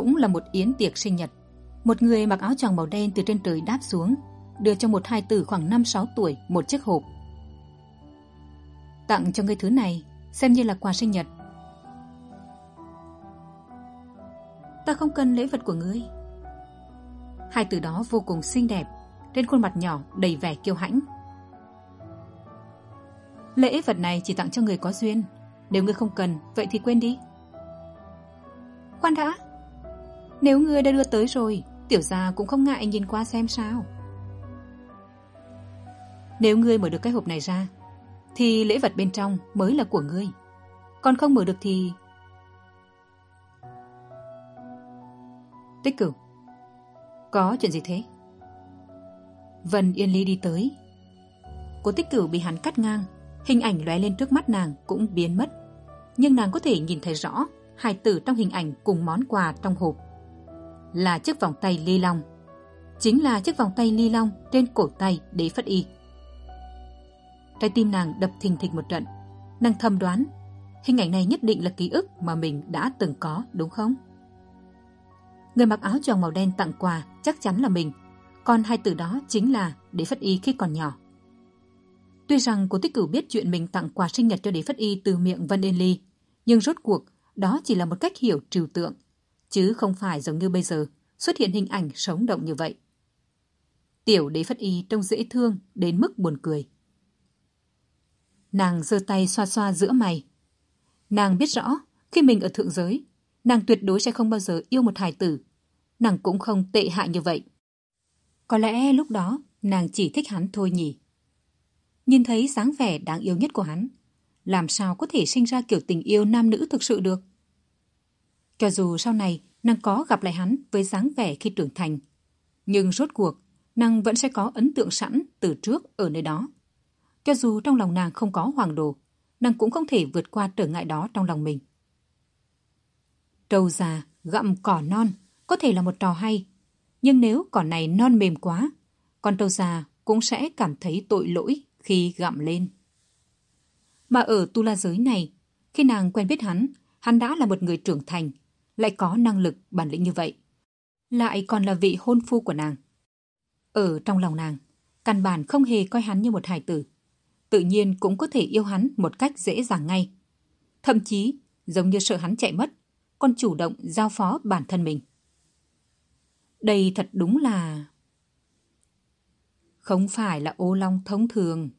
Cũng là một yến tiệc sinh nhật. Một người mặc áo choàng màu đen từ trên trời đáp xuống, đưa cho một hai tử khoảng năm sáu tuổi một chiếc hộp. Tặng cho ngươi thứ này, xem như là quà sinh nhật. Ta không cần lễ vật của ngươi. Hai từ đó vô cùng xinh đẹp, trên khuôn mặt nhỏ đầy vẻ kiêu hãnh. Lễ vật này chỉ tặng cho người có duyên. Nếu ngươi không cần, vậy thì quên đi. Khoan đã nếu ngươi đã đưa tới rồi, tiểu gia cũng không ngại nhìn qua xem sao. Nếu ngươi mở được cái hộp này ra, thì lễ vật bên trong mới là của ngươi. Còn không mở được thì tích cửu, có chuyện gì thế? Vân yên ly đi tới. Cô tích cửu bị hắn cắt ngang, hình ảnh lóe lên trước mắt nàng cũng biến mất. Nhưng nàng có thể nhìn thấy rõ hai tử trong hình ảnh cùng món quà trong hộp là chiếc vòng tay ly long. Chính là chiếc vòng tay ly long trên cổ tay đế phất y. Trái tim nàng đập thình thịch một trận. Nàng thầm đoán, hình ảnh này nhất định là ký ức mà mình đã từng có, đúng không? Người mặc áo choàng màu đen tặng quà chắc chắn là mình, còn hai từ đó chính là đế phất y khi còn nhỏ. Tuy rằng cô tích cửu biết chuyện mình tặng quà sinh nhật cho đế phất y từ miệng vân yên ly, nhưng rốt cuộc đó chỉ là một cách hiểu trừu tượng chứ không phải giống như bây giờ xuất hiện hình ảnh sống động như vậy. Tiểu đế phất y trông dễ thương đến mức buồn cười. Nàng giơ tay xoa xoa giữa mày. Nàng biết rõ, khi mình ở thượng giới, nàng tuyệt đối sẽ không bao giờ yêu một hài tử. Nàng cũng không tệ hại như vậy. Có lẽ lúc đó nàng chỉ thích hắn thôi nhỉ. Nhìn thấy dáng vẻ đáng yêu nhất của hắn, làm sao có thể sinh ra kiểu tình yêu nam nữ thực sự được? Cho dù sau này nàng có gặp lại hắn với dáng vẻ khi trưởng thành, nhưng rốt cuộc nàng vẫn sẽ có ấn tượng sẵn từ trước ở nơi đó. Cho dù trong lòng nàng không có hoàng đồ, nàng cũng không thể vượt qua trở ngại đó trong lòng mình. Trâu già gặm cỏ non có thể là một trò hay, nhưng nếu cỏ này non mềm quá, con trâu già cũng sẽ cảm thấy tội lỗi khi gặm lên. Mà ở tu la giới này, khi nàng quen biết hắn, hắn đã là một người trưởng thành, lại có năng lực bản lĩnh như vậy. Lại còn là vị hôn phu của nàng. Ở trong lòng nàng, căn bản không hề coi hắn như một hài tử. Tự nhiên cũng có thể yêu hắn một cách dễ dàng ngay. Thậm chí, giống như sợ hắn chạy mất, còn chủ động giao phó bản thân mình. Đây thật đúng là... Không phải là ô long thông thường.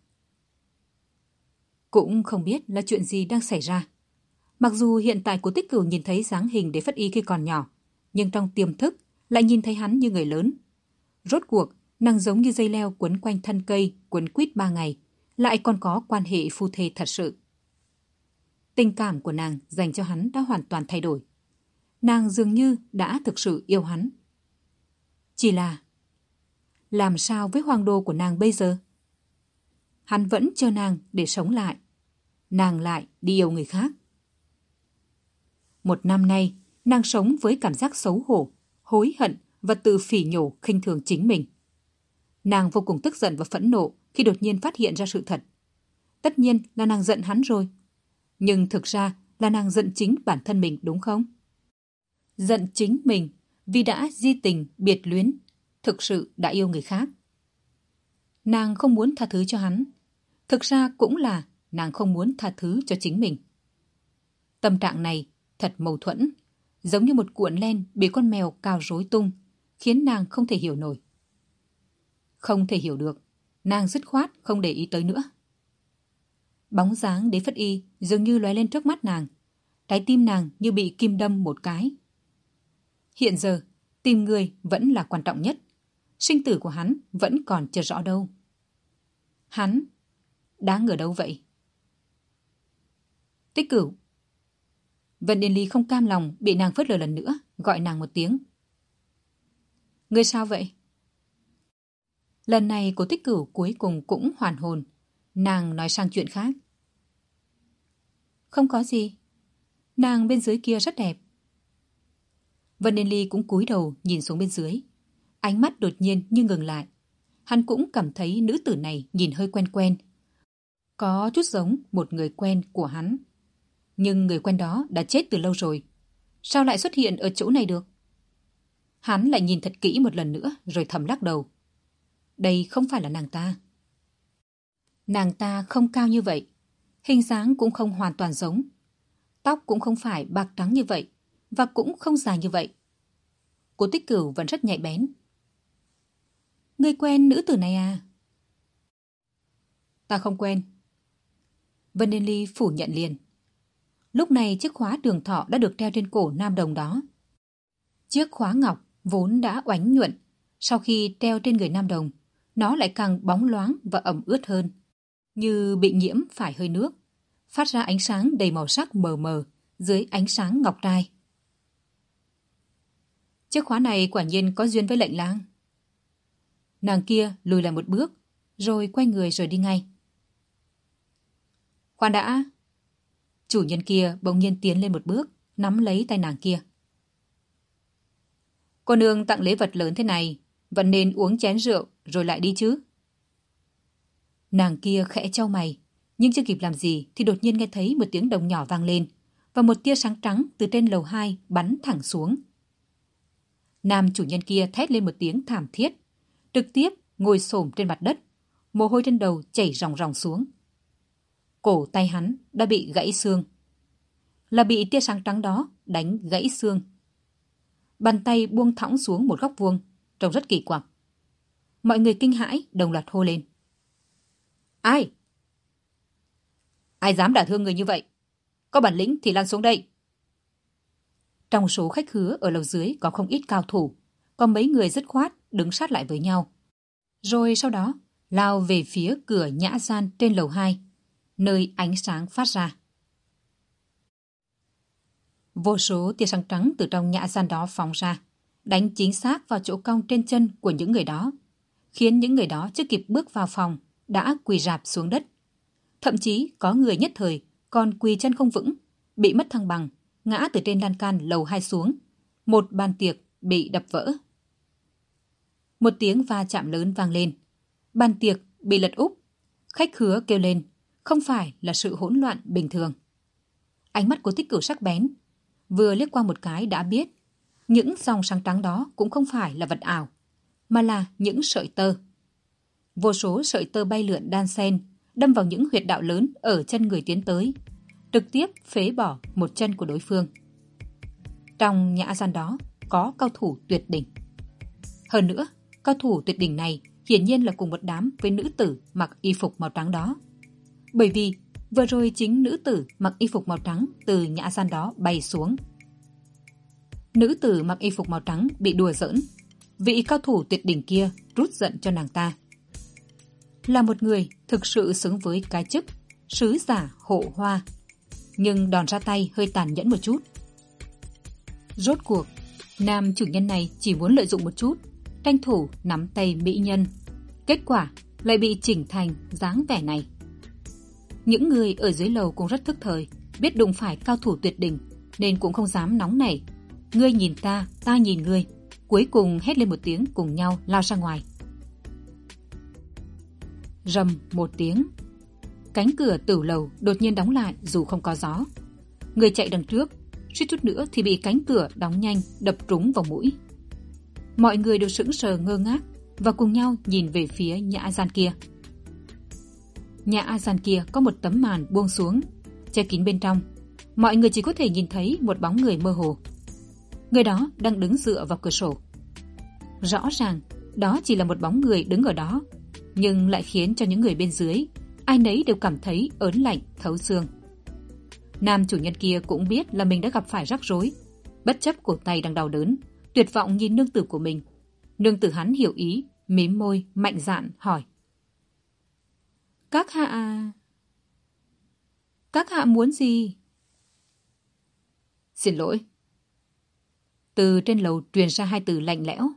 Cũng không biết là chuyện gì đang xảy ra. Mặc dù hiện tại của tích cửu nhìn thấy dáng hình để phất y khi còn nhỏ, nhưng trong tiềm thức lại nhìn thấy hắn như người lớn. Rốt cuộc, nàng giống như dây leo quấn quanh thân cây, quấn quýt ba ngày, lại còn có quan hệ phu thê thật sự. Tình cảm của nàng dành cho hắn đã hoàn toàn thay đổi. Nàng dường như đã thực sự yêu hắn. Chỉ là, làm sao với hoàng đô của nàng bây giờ? Hắn vẫn chờ nàng để sống lại. Nàng lại đi yêu người khác. Một năm nay, nàng sống với cảm giác xấu hổ, hối hận và tự phỉ nhổ khinh thường chính mình. Nàng vô cùng tức giận và phẫn nộ khi đột nhiên phát hiện ra sự thật. Tất nhiên là nàng giận hắn rồi. Nhưng thực ra là nàng giận chính bản thân mình đúng không? Giận chính mình vì đã di tình, biệt luyến, thực sự đã yêu người khác. Nàng không muốn tha thứ cho hắn. Thực ra cũng là nàng không muốn tha thứ cho chính mình. Tâm trạng này thật mâu thuẫn, giống như một cuộn len bị con mèo cào rối tung, khiến nàng không thể hiểu nổi. Không thể hiểu được, nàng dứt khoát không để ý tới nữa. Bóng dáng đế phất y dường như lóe lên trước mắt nàng. trái tim nàng như bị kim đâm một cái. Hiện giờ, tìm người vẫn là quan trọng nhất. Sinh tử của hắn vẫn còn chưa rõ đâu. Hắn đáng ở đâu vậy? Tích cửu. Vân Điền Ly không cam lòng bị nàng phớt lờ lần nữa, gọi nàng một tiếng. Ngươi sao vậy? Lần này cô tích cửu cuối cùng cũng hoàn hồn. Nàng nói sang chuyện khác. Không có gì. Nàng bên dưới kia rất đẹp. Vân Điên Ly cũng cúi đầu nhìn xuống bên dưới. Ánh mắt đột nhiên như ngừng lại. Hắn cũng cảm thấy nữ tử này nhìn hơi quen quen. Có chút giống một người quen của hắn. Nhưng người quen đó đã chết từ lâu rồi. Sao lại xuất hiện ở chỗ này được? Hắn lại nhìn thật kỹ một lần nữa rồi thầm lắc đầu. Đây không phải là nàng ta. Nàng ta không cao như vậy. Hình dáng cũng không hoàn toàn giống. Tóc cũng không phải bạc trắng như vậy và cũng không dài như vậy. Cố tích cửu vẫn rất nhạy bén. Ngươi quen nữ tử này à? Ta không quen. Vân Đen Ly phủ nhận liền. Lúc này chiếc khóa đường thọ đã được treo trên cổ nam đồng đó. Chiếc khóa ngọc vốn đã oánh nhuận. Sau khi treo trên người nam đồng, nó lại càng bóng loáng và ẩm ướt hơn. Như bị nhiễm phải hơi nước, phát ra ánh sáng đầy màu sắc mờ mờ dưới ánh sáng ngọc trai. Chiếc khóa này quả nhiên có duyên với lệnh lang. Nàng kia lùi lại một bước, rồi quay người rồi đi ngay. Khoan đã! Chủ nhân kia bỗng nhiên tiến lên một bước, nắm lấy tay nàng kia. Cô nương tặng lễ vật lớn thế này, vẫn nên uống chén rượu rồi lại đi chứ. Nàng kia khẽ trao mày, nhưng chưa kịp làm gì thì đột nhiên nghe thấy một tiếng đồng nhỏ vang lên và một tia sáng trắng từ trên lầu hai bắn thẳng xuống. Nam chủ nhân kia thét lên một tiếng thảm thiết, trực tiếp ngồi xổm trên mặt đất, mồ hôi trên đầu chảy ròng ròng xuống. Cổ tay hắn đã bị gãy xương. Là bị tia sáng trắng đó đánh gãy xương. Bàn tay buông thõng xuống một góc vuông, trông rất kỳ quặc. Mọi người kinh hãi đồng loạt hô lên. Ai? Ai dám đả thương người như vậy? Có bản lĩnh thì lan xuống đây. Trong số khách hứa ở lầu dưới có không ít cao thủ, có mấy người dứt khoát đứng sát lại với nhau. Rồi sau đó lao về phía cửa nhã gian trên lầu 2, nơi ánh sáng phát ra. Vô số tia sáng trắng từ trong nhã gian đó phóng ra, đánh chính xác vào chỗ cong trên chân của những người đó, khiến những người đó chưa kịp bước vào phòng đã quỳ rạp xuống đất. Thậm chí có người nhất thời còn quỳ chân không vững, bị mất thăng bằng, ngã từ trên lan can lầu hai xuống. Một bàn tiệc bị đập vỡ. Một tiếng va chạm lớn vang lên. Bàn tiệc bị lật úp. Khách khứa kêu lên, không phải là sự hỗn loạn bình thường. Ánh mắt của tích cửu sắc bén, vừa liếc qua một cái đã biết những dòng sáng trắng đó cũng không phải là vật ảo, mà là những sợi tơ. Vô số sợi tơ bay lượn đan sen, đâm vào những huyệt đạo lớn ở chân người tiến tới, trực tiếp phế bỏ một chân của đối phương. Trong nhã gian đó có cao thủ tuyệt đỉnh. Hơn nữa, cao thủ tuyệt đỉnh này hiển nhiên là cùng một đám với nữ tử mặc y phục màu trắng đó. Bởi vì vừa rồi chính nữ tử mặc y phục màu trắng từ nhã gian đó bay xuống. Nữ tử mặc y phục màu trắng bị đùa giỡn. Vị cao thủ tuyệt đỉnh kia rút giận cho nàng ta. Là một người thực sự xứng với cái chức sứ giả hộ hoa. Nhưng đòn ra tay hơi tàn nhẫn một chút. Rốt cuộc, nam chủ nhân này chỉ muốn lợi dụng một chút, tranh thủ nắm tay mỹ nhân. Kết quả lại bị chỉnh thành dáng vẻ này. Những người ở dưới lầu cũng rất thức thời, biết đụng phải cao thủ tuyệt đỉnh nên cũng không dám nóng nảy Ngươi nhìn ta, ta nhìn ngươi. Cuối cùng hét lên một tiếng cùng nhau lao ra ngoài. Rầm một tiếng. Cánh cửa tử lầu đột nhiên đóng lại dù không có gió. Người chạy đằng trước, suýt chút nữa thì bị cánh cửa đóng nhanh đập trúng vào mũi. Mọi người đều sững sờ ngơ ngác và cùng nhau nhìn về phía nhã gian kia. Nhà A San kia có một tấm màn buông xuống, che kín bên trong. Mọi người chỉ có thể nhìn thấy một bóng người mơ hồ. Người đó đang đứng dựa vào cửa sổ. Rõ ràng, đó chỉ là một bóng người đứng ở đó, nhưng lại khiến cho những người bên dưới, ai nấy đều cảm thấy ớn lạnh, thấu xương. Nam chủ nhân kia cũng biết là mình đã gặp phải rắc rối. Bất chấp cổ tay đang đau đớn, tuyệt vọng nhìn nương tử của mình. Nương tử hắn hiểu ý, mím môi, mạnh dạn, hỏi. Các hạ... Các hạ muốn gì? Xin lỗi. Từ trên lầu truyền ra hai từ lạnh lẽo,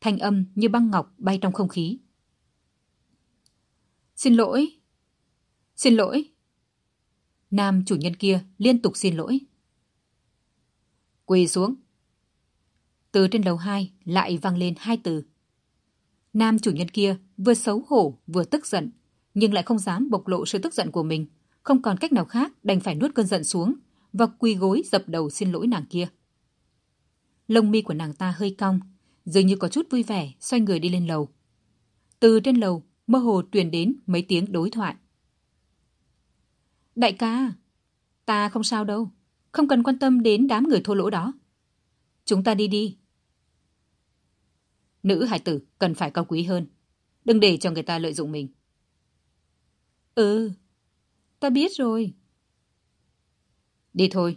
thanh âm như băng ngọc bay trong không khí. Xin lỗi. Xin lỗi. Nam chủ nhân kia liên tục xin lỗi. Quỳ xuống. Từ trên lầu hai lại vang lên hai từ. Nam chủ nhân kia vừa xấu hổ vừa tức giận, nhưng lại không dám bộc lộ sự tức giận của mình. Không còn cách nào khác đành phải nuốt cơn giận xuống và quỳ gối dập đầu xin lỗi nàng kia. Lông mi của nàng ta hơi cong, dường như có chút vui vẻ, xoay người đi lên lầu. Từ trên lầu, mơ hồ truyền đến mấy tiếng đối thoại. Đại ca, ta không sao đâu, không cần quan tâm đến đám người thô lỗ đó. Chúng ta đi đi. Nữ hải tử cần phải cao quý hơn, đừng để cho người ta lợi dụng mình. Ừ, ta biết rồi. Đi thôi.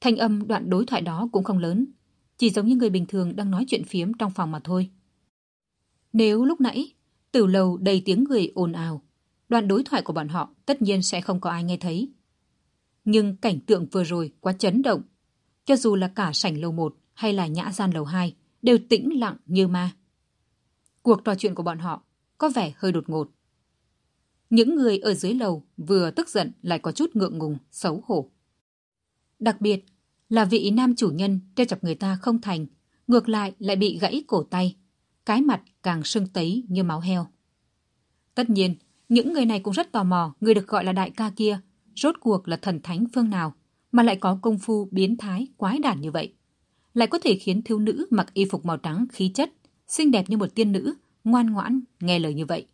Thanh âm đoạn đối thoại đó cũng không lớn, chỉ giống như người bình thường đang nói chuyện phiếm trong phòng mà thôi. Nếu lúc nãy, tử lầu đầy tiếng người ồn ào, đoạn đối thoại của bọn họ tất nhiên sẽ không có ai nghe thấy. Nhưng cảnh tượng vừa rồi quá chấn động. Cho dù là cả sảnh lầu 1 hay là nhã gian lầu 2 đều tĩnh lặng như ma. Cuộc trò chuyện của bọn họ có vẻ hơi đột ngột. Những người ở dưới lầu vừa tức giận lại có chút ngượng ngùng, xấu hổ. Đặc biệt là vị nam chủ nhân treo chọc người ta không thành, ngược lại lại bị gãy cổ tay, cái mặt càng sưng tấy như máu heo. Tất nhiên, những người này cũng rất tò mò người được gọi là đại ca kia, rốt cuộc là thần thánh phương nào, mà lại có công phu biến thái quái đản như vậy. Lại có thể khiến thiếu nữ mặc y phục màu trắng khí chất, xinh đẹp như một tiên nữ, ngoan ngoãn, nghe lời như vậy.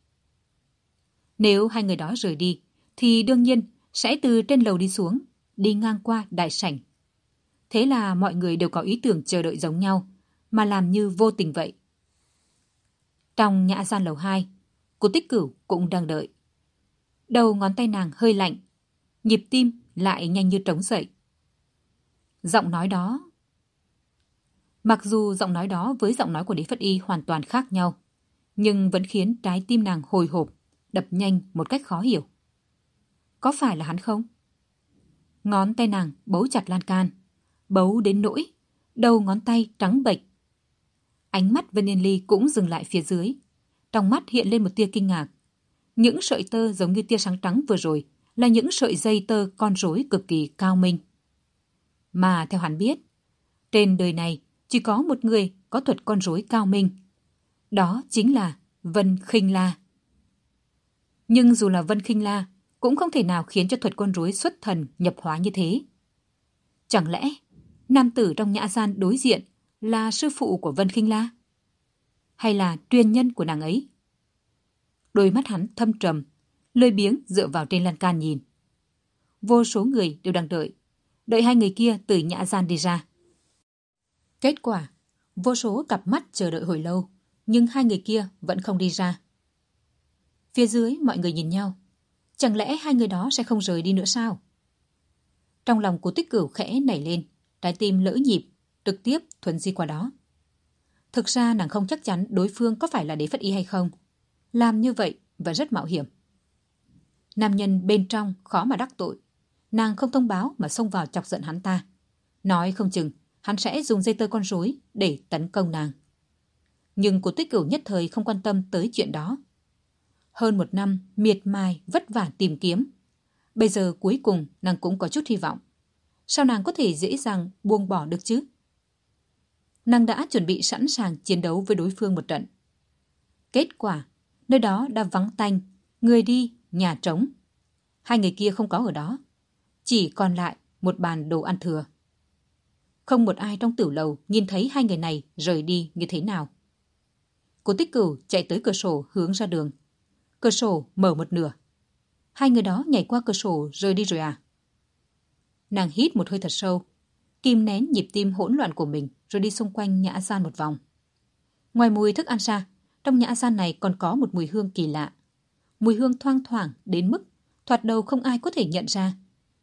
Nếu hai người đó rời đi, thì đương nhiên sẽ từ trên lầu đi xuống, đi ngang qua đại sảnh. Thế là mọi người đều có ý tưởng chờ đợi giống nhau, mà làm như vô tình vậy. Trong nhã gian lầu 2, cô tích cửu cũng đang đợi. Đầu ngón tay nàng hơi lạnh, nhịp tim lại nhanh như trống dậy. Giọng nói đó... Mặc dù giọng nói đó với giọng nói của Đế Phất Y hoàn toàn khác nhau, nhưng vẫn khiến trái tim nàng hồi hộp, đập nhanh một cách khó hiểu. Có phải là hắn không? Ngón tay nàng bấu chặt lan can, bấu đến nỗi, đầu ngón tay trắng bệch. Ánh mắt Vân Yên Ly cũng dừng lại phía dưới. Trong mắt hiện lên một tia kinh ngạc. Những sợi tơ giống như tia sáng trắng vừa rồi là những sợi dây tơ con rối cực kỳ cao minh. Mà theo hắn biết, trên đời này chỉ có một người có thuật con rối cao minh. Đó chính là Vân Khinh La. Nhưng dù là Vân Khinh La, cũng không thể nào khiến cho thuật con rối xuất thần nhập hóa như thế. Chẳng lẽ nam tử trong nhã gian đối diện là sư phụ của Vân Khinh La? Hay là truyền nhân của nàng ấy? Đôi mắt hắn thâm trầm, lơi biếng dựa vào trên lan can nhìn. Vô số người đều đang đợi, đợi hai người kia từ nhã gian đi ra. Kết quả, vô số cặp mắt chờ đợi hồi lâu, nhưng hai người kia vẫn không đi ra. Phía dưới mọi người nhìn nhau. Chẳng lẽ hai người đó sẽ không rời đi nữa sao? Trong lòng của tích cửu khẽ nảy lên, trái tim lỡ nhịp, trực tiếp thuần di qua đó. Thực ra nàng không chắc chắn đối phương có phải là đế phất y hay không. Làm như vậy và rất mạo hiểm. Nam nhân bên trong khó mà đắc tội. Nàng không thông báo mà xông vào chọc giận hắn ta. Nói không chừng hắn sẽ dùng dây tơ con rối để tấn công nàng. Nhưng cổ tích cửu nhất thời không quan tâm tới chuyện đó. Hơn một năm miệt mài vất vả tìm kiếm. Bây giờ cuối cùng nàng cũng có chút hy vọng. Sao nàng có thể dễ dàng buông bỏ được chứ? Nàng đã chuẩn bị sẵn sàng chiến đấu với đối phương một trận. Kết quả, nơi đó đã vắng tanh, người đi, nhà trống. Hai người kia không có ở đó. Chỉ còn lại một bàn đồ ăn thừa. Không một ai trong tiểu lầu nhìn thấy hai người này rời đi như thế nào. Cô tích cửu chạy tới cửa sổ hướng ra đường. Cửa sổ mở một nửa. Hai người đó nhảy qua cửa sổ rời đi rồi à? Nàng hít một hơi thật sâu, kìm nén nhịp tim hỗn loạn của mình rồi đi xung quanh nhã gian một vòng. Ngoài mùi thức ăn ra, trong nhã gian này còn có một mùi hương kỳ lạ. Mùi hương thoang thoảng đến mức thoạt đầu không ai có thể nhận ra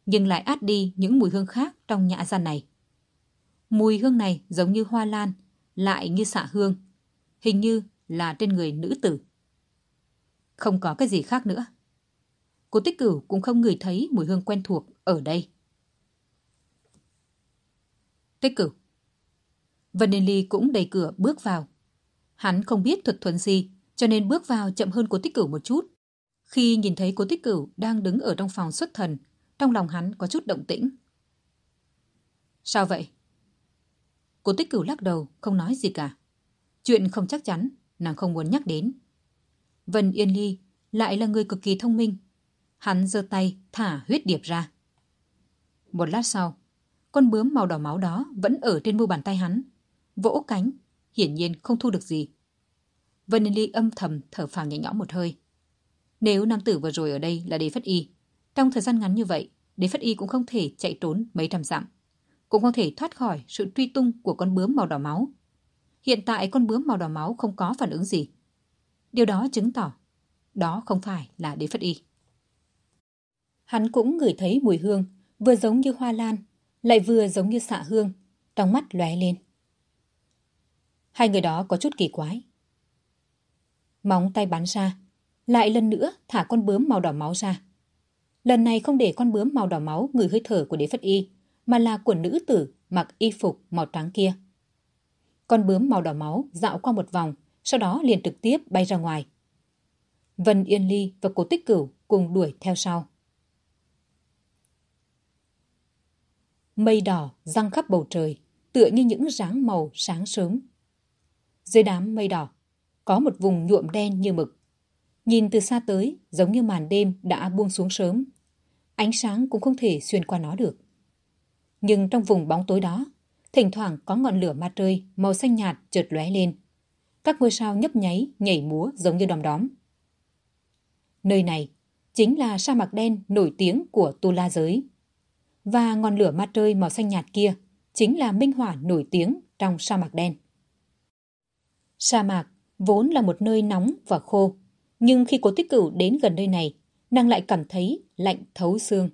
nhưng lại át đi những mùi hương khác trong nhã gian này. Mùi hương này giống như hoa lan, lại như xạ hương, hình như là trên người nữ tử. Không có cái gì khác nữa. Cô tích cửu cũng không ngửi thấy mùi hương quen thuộc ở đây. Tích cửu. Vân đền Ly cũng đẩy cửa bước vào. Hắn không biết thuật thuần gì, cho nên bước vào chậm hơn cô tích cửu một chút. Khi nhìn thấy cô tích cửu đang đứng ở trong phòng xuất thần, trong lòng hắn có chút động tĩnh. Sao vậy? Cô tích cửu lắc đầu, không nói gì cả. Chuyện không chắc chắn, nàng không muốn nhắc đến. Vân Yên Ly lại là người cực kỳ thông minh. Hắn giơ tay thả huyết điệp ra. Một lát sau, con bướm màu đỏ máu đó vẫn ở trên mu bàn tay hắn. Vỗ cánh, hiển nhiên không thu được gì. Vân Yên Ly âm thầm thở phào nhẹ nhõm một hơi. Nếu nam tử vừa rồi ở đây là Đế Phất Y, trong thời gian ngắn như vậy, Đế Phất Y cũng không thể chạy trốn mấy trăm dặm, cũng không thể thoát khỏi sự truy tung của con bướm màu đỏ máu. Hiện tại con bướm màu đỏ máu không có phản ứng gì. Điều đó chứng tỏ đó không phải là Đế Phất Y. Hắn cũng ngửi thấy mùi hương, vừa giống như hoa lan, lại vừa giống như xạ hương, trong mắt lóe lên. Hai người đó có chút kỳ quái. Móng tay bắn ra, lại lần nữa thả con bướm màu đỏ máu ra. Lần này không để con bướm màu đỏ máu ngửi hơi thở của đế phất y, mà là của nữ tử mặc y phục màu trắng kia. Con bướm màu đỏ máu dạo qua một vòng, sau đó liền trực tiếp bay ra ngoài. Vân Yên Ly và Cố Tích Cửu cùng đuổi theo sau. Mây đỏ răng khắp bầu trời, tựa như những dáng màu sáng sớm. Dưới đám mây đỏ, có một vùng nhuộm đen như mực. Nhìn từ xa tới, giống như màn đêm đã buông xuống sớm. Ánh sáng cũng không thể xuyên qua nó được. Nhưng trong vùng bóng tối đó, thỉnh thoảng có ngọn lửa mặt trời màu xanh nhạt chợt lóe lên. Các ngôi sao nhấp nháy, nhảy múa giống như đom đóm. Nơi này chính là sa mạc đen nổi tiếng của Tu La Giới. Và ngọn lửa ma trơi màu xanh nhạt kia chính là minh hỏa nổi tiếng trong sa mạc đen. Sa mạc vốn là một nơi nóng và khô, nhưng khi cố tích cửu đến gần nơi này, nàng lại cảm thấy lạnh thấu xương.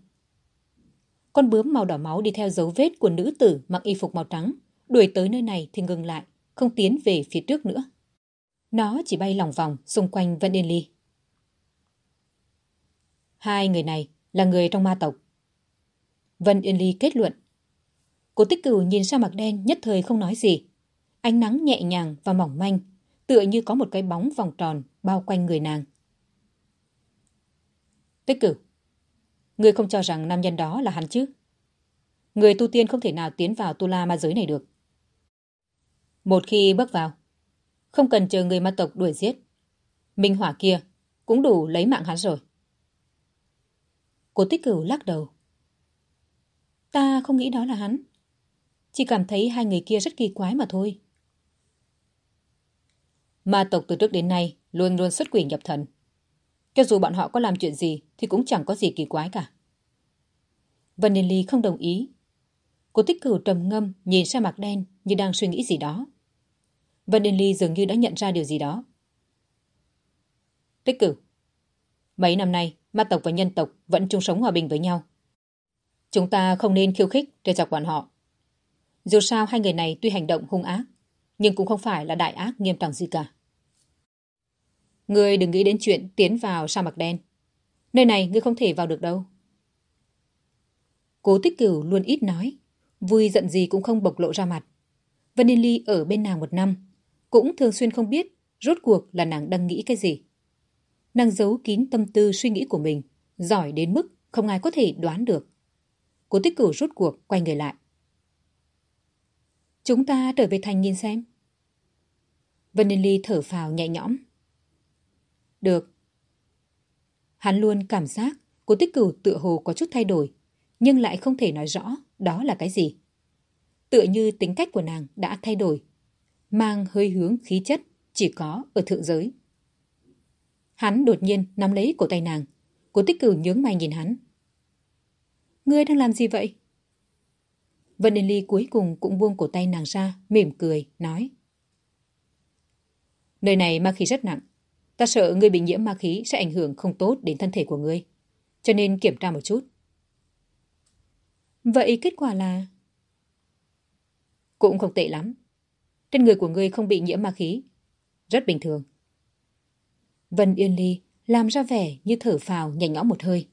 Con bướm màu đỏ máu đi theo dấu vết của nữ tử mặc y phục màu trắng, đuổi tới nơi này thì ngừng lại, không tiến về phía trước nữa. Nó chỉ bay lòng vòng xung quanh Vân Yên Ly. Hai người này là người trong ma tộc. Vân Yên Ly kết luận. Cố tích cửu nhìn sang mặt đen nhất thời không nói gì. Ánh nắng nhẹ nhàng và mỏng manh, tựa như có một cái bóng vòng tròn bao quanh người nàng. Tích cửu, người không cho rằng nam nhân đó là hắn chứ? Người tu tiên không thể nào tiến vào tu la ma giới này được. Một khi bước vào, không cần chờ người ma tộc đuổi giết. Minh hỏa kia cũng đủ lấy mạng hắn rồi. Cô tích cửu lắc đầu. Ta không nghĩ đó là hắn. Chỉ cảm thấy hai người kia rất kỳ quái mà thôi. Ma tộc từ trước đến nay luôn luôn xuất quỷ nhập thần. Cho dù bọn họ có làm chuyện gì thì cũng chẳng có gì kỳ quái cả. Vân Niên Ly không đồng ý. Cô tích cửu trầm ngâm nhìn sa mặt đen như đang suy nghĩ gì đó. Vân Yên Ly dường như đã nhận ra điều gì đó. Tích cửu. Mấy năm nay, ma tộc và nhân tộc vẫn chung sống hòa bình với nhau. Chúng ta không nên khiêu khích trêu chọc bọn họ. Dù sao hai người này tuy hành động hung ác, nhưng cũng không phải là đại ác nghiêm trọng gì cả. Ngươi đừng nghĩ đến chuyện tiến vào sa mạc đen. Nơi này ngươi không thể vào được đâu. Cố tích cửu luôn ít nói, vui giận gì cũng không bộc lộ ra mặt. Vân Yên Ly ở bên nàng một năm, cũng thường xuyên không biết rốt cuộc là nàng đang nghĩ cái gì. Nàng giấu kín tâm tư suy nghĩ của mình, giỏi đến mức không ai có thể đoán được. Cố tích cửu rốt cuộc quay người lại. Chúng ta trở về thành nhìn xem. Vân Ninh Ly thở phào nhẹ nhõm. Được. Hắn luôn cảm giác cố tích cửu tựa hồ có chút thay đổi, nhưng lại không thể nói rõ đó là cái gì. Tựa như tính cách của nàng đã thay đổi, mang hơi hướng khí chất chỉ có ở thượng giới. Hắn đột nhiên nắm lấy cổ tay nàng, cố tích cửu nhướng mày nhìn hắn. Ngươi đang làm gì vậy? Vân Yên Ly cuối cùng cũng buông cổ tay nàng ra, mỉm cười, nói. Nơi này ma khí rất nặng. Ta sợ ngươi bị nhiễm ma khí sẽ ảnh hưởng không tốt đến thân thể của ngươi. Cho nên kiểm tra một chút. Vậy kết quả là... Cũng không tệ lắm. Trên người của ngươi không bị nhiễm ma khí. Rất bình thường. Vân Yên Ly làm ra vẻ như thở phào nhẹ nhõm một hơi.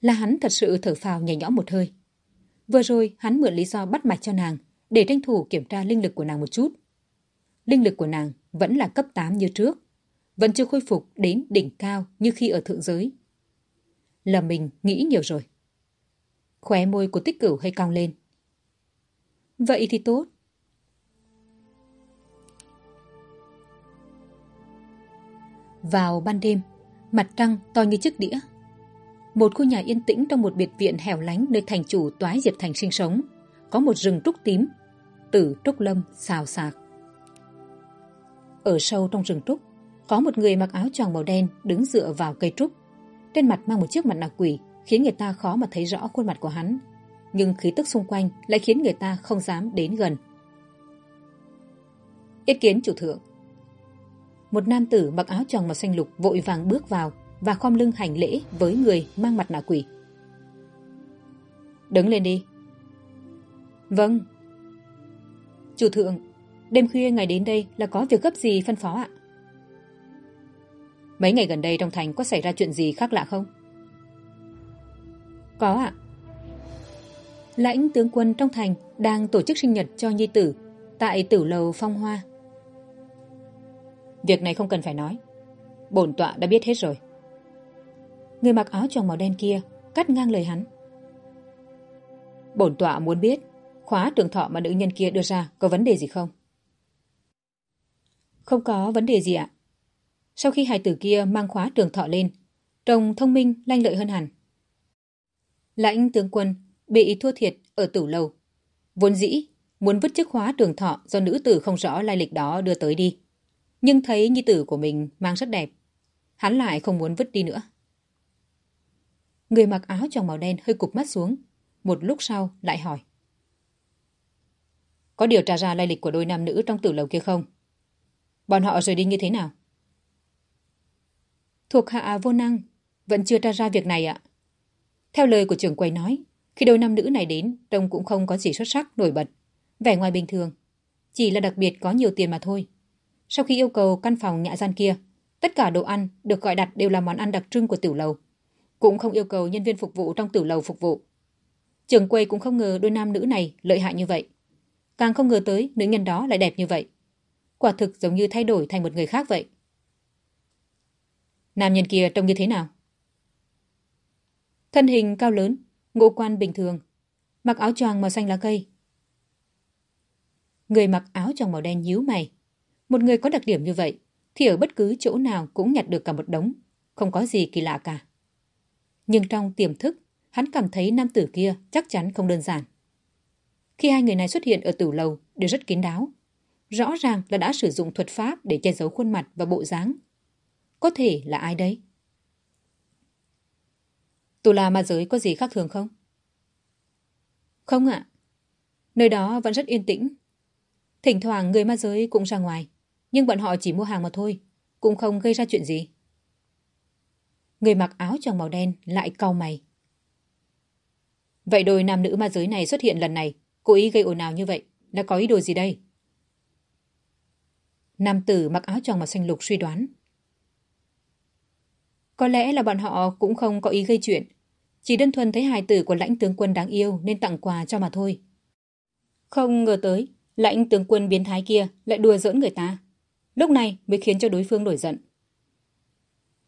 Là hắn thật sự thở phào nhẹ nhõm một hơi. Vừa rồi hắn mượn lý do bắt mạch cho nàng để tranh thủ kiểm tra linh lực của nàng một chút. Linh lực của nàng vẫn là cấp 8 như trước, vẫn chưa khôi phục đến đỉnh cao như khi ở thượng giới. Là mình nghĩ nhiều rồi. Khóe môi của tích cửu hơi cong lên. Vậy thì tốt. Vào ban đêm, mặt trăng to như chiếc đĩa. Một khu nhà yên tĩnh trong một biệt viện hẻo lánh nơi thành chủ toái diệp thành sinh sống. Có một rừng trúc tím, tử trúc lâm xào xạc. Ở sâu trong rừng trúc, có một người mặc áo choàng màu đen đứng dựa vào cây trúc. Trên mặt mang một chiếc mặt nạ quỷ, khiến người ta khó mà thấy rõ khuôn mặt của hắn. Nhưng khí tức xung quanh lại khiến người ta không dám đến gần. yết kiến chủ thượng một nam tử mặc áo choàng màu xanh lục vội vàng bước vào và khom lưng hành lễ với người mang mặt nạ quỷ. Đứng lên đi. Vâng. Chủ thượng, đêm khuya ngày đến đây là có việc gấp gì phân phó ạ? Mấy ngày gần đây trong thành có xảy ra chuyện gì khác lạ không? Có ạ. Lãnh tướng quân trong thành đang tổ chức sinh nhật cho nhi tử tại tử lầu phong hoa. Việc này không cần phải nói. Bổn tọa đã biết hết rồi. Người mặc áo choàng màu đen kia cắt ngang lời hắn. Bổn tọa muốn biết khóa trường thọ mà nữ nhân kia đưa ra có vấn đề gì không? Không có vấn đề gì ạ. Sau khi hài tử kia mang khóa trường thọ lên, trông thông minh, lanh lợi hơn hẳn. Lãnh tướng quân bị thua thiệt ở tử lầu. Vốn dĩ, muốn vứt chiếc khóa trường thọ do nữ tử không rõ lai lịch đó đưa tới đi. Nhưng thấy nhi tử của mình mang rất đẹp. Hắn lại không muốn vứt đi nữa. Người mặc áo tròn màu đen hơi cụp mắt xuống. Một lúc sau lại hỏi. Có điều tra ra lai lịch của đôi nam nữ trong tử lầu kia không? Bọn họ rời đi như thế nào? Thuộc hạ à, vô năng, vẫn chưa tra ra việc này ạ. Theo lời của trưởng quầy nói, khi đôi nam nữ này đến, trông cũng không có gì xuất sắc, nổi bật. Vẻ ngoài bình thường, chỉ là đặc biệt có nhiều tiền mà thôi. Sau khi yêu cầu căn phòng nhã gian kia, tất cả đồ ăn được gọi đặt đều là món ăn đặc trưng của tiểu lầu. Cũng không yêu cầu nhân viên phục vụ trong tiểu lầu phục vụ. Trường quầy cũng không ngờ đôi nam nữ này lợi hại như vậy. Càng không ngờ tới nữ nhân đó lại đẹp như vậy. Quả thực giống như thay đổi thành một người khác vậy. Nam nhân kia trông như thế nào? Thân hình cao lớn, ngũ quan bình thường, mặc áo choàng màu xanh lá cây. Người mặc áo choàng màu đen nhíu mày. Một người có đặc điểm như vậy thì ở bất cứ chỗ nào cũng nhặt được cả một đống, không có gì kỳ lạ cả. Nhưng trong tiềm thức, hắn cảm thấy nam tử kia chắc chắn không đơn giản. Khi hai người này xuất hiện ở tử lầu đều rất kín đáo. Rõ ràng là đã sử dụng thuật pháp để che giấu khuôn mặt và bộ dáng. Có thể là ai đấy? Tù la ma giới có gì khác thường không? Không ạ. Nơi đó vẫn rất yên tĩnh. Thỉnh thoảng người ma giới cũng ra ngoài, nhưng bọn họ chỉ mua hàng mà thôi, cũng không gây ra chuyện gì. Người mặc áo trong màu đen lại cau mày. Vậy đôi nam nữ ma giới này xuất hiện lần này, cố ý gây ồn ào như vậy, là có ý đồ gì đây? Nam tử mặc áo choàng màu xanh lục suy đoán. Có lẽ là bọn họ cũng không có ý gây chuyện. Chỉ đơn thuần thấy hài tử của lãnh tướng quân đáng yêu nên tặng quà cho mà thôi. Không ngờ tới, lãnh tướng quân biến thái kia lại đùa giỡn người ta. Lúc này mới khiến cho đối phương nổi giận.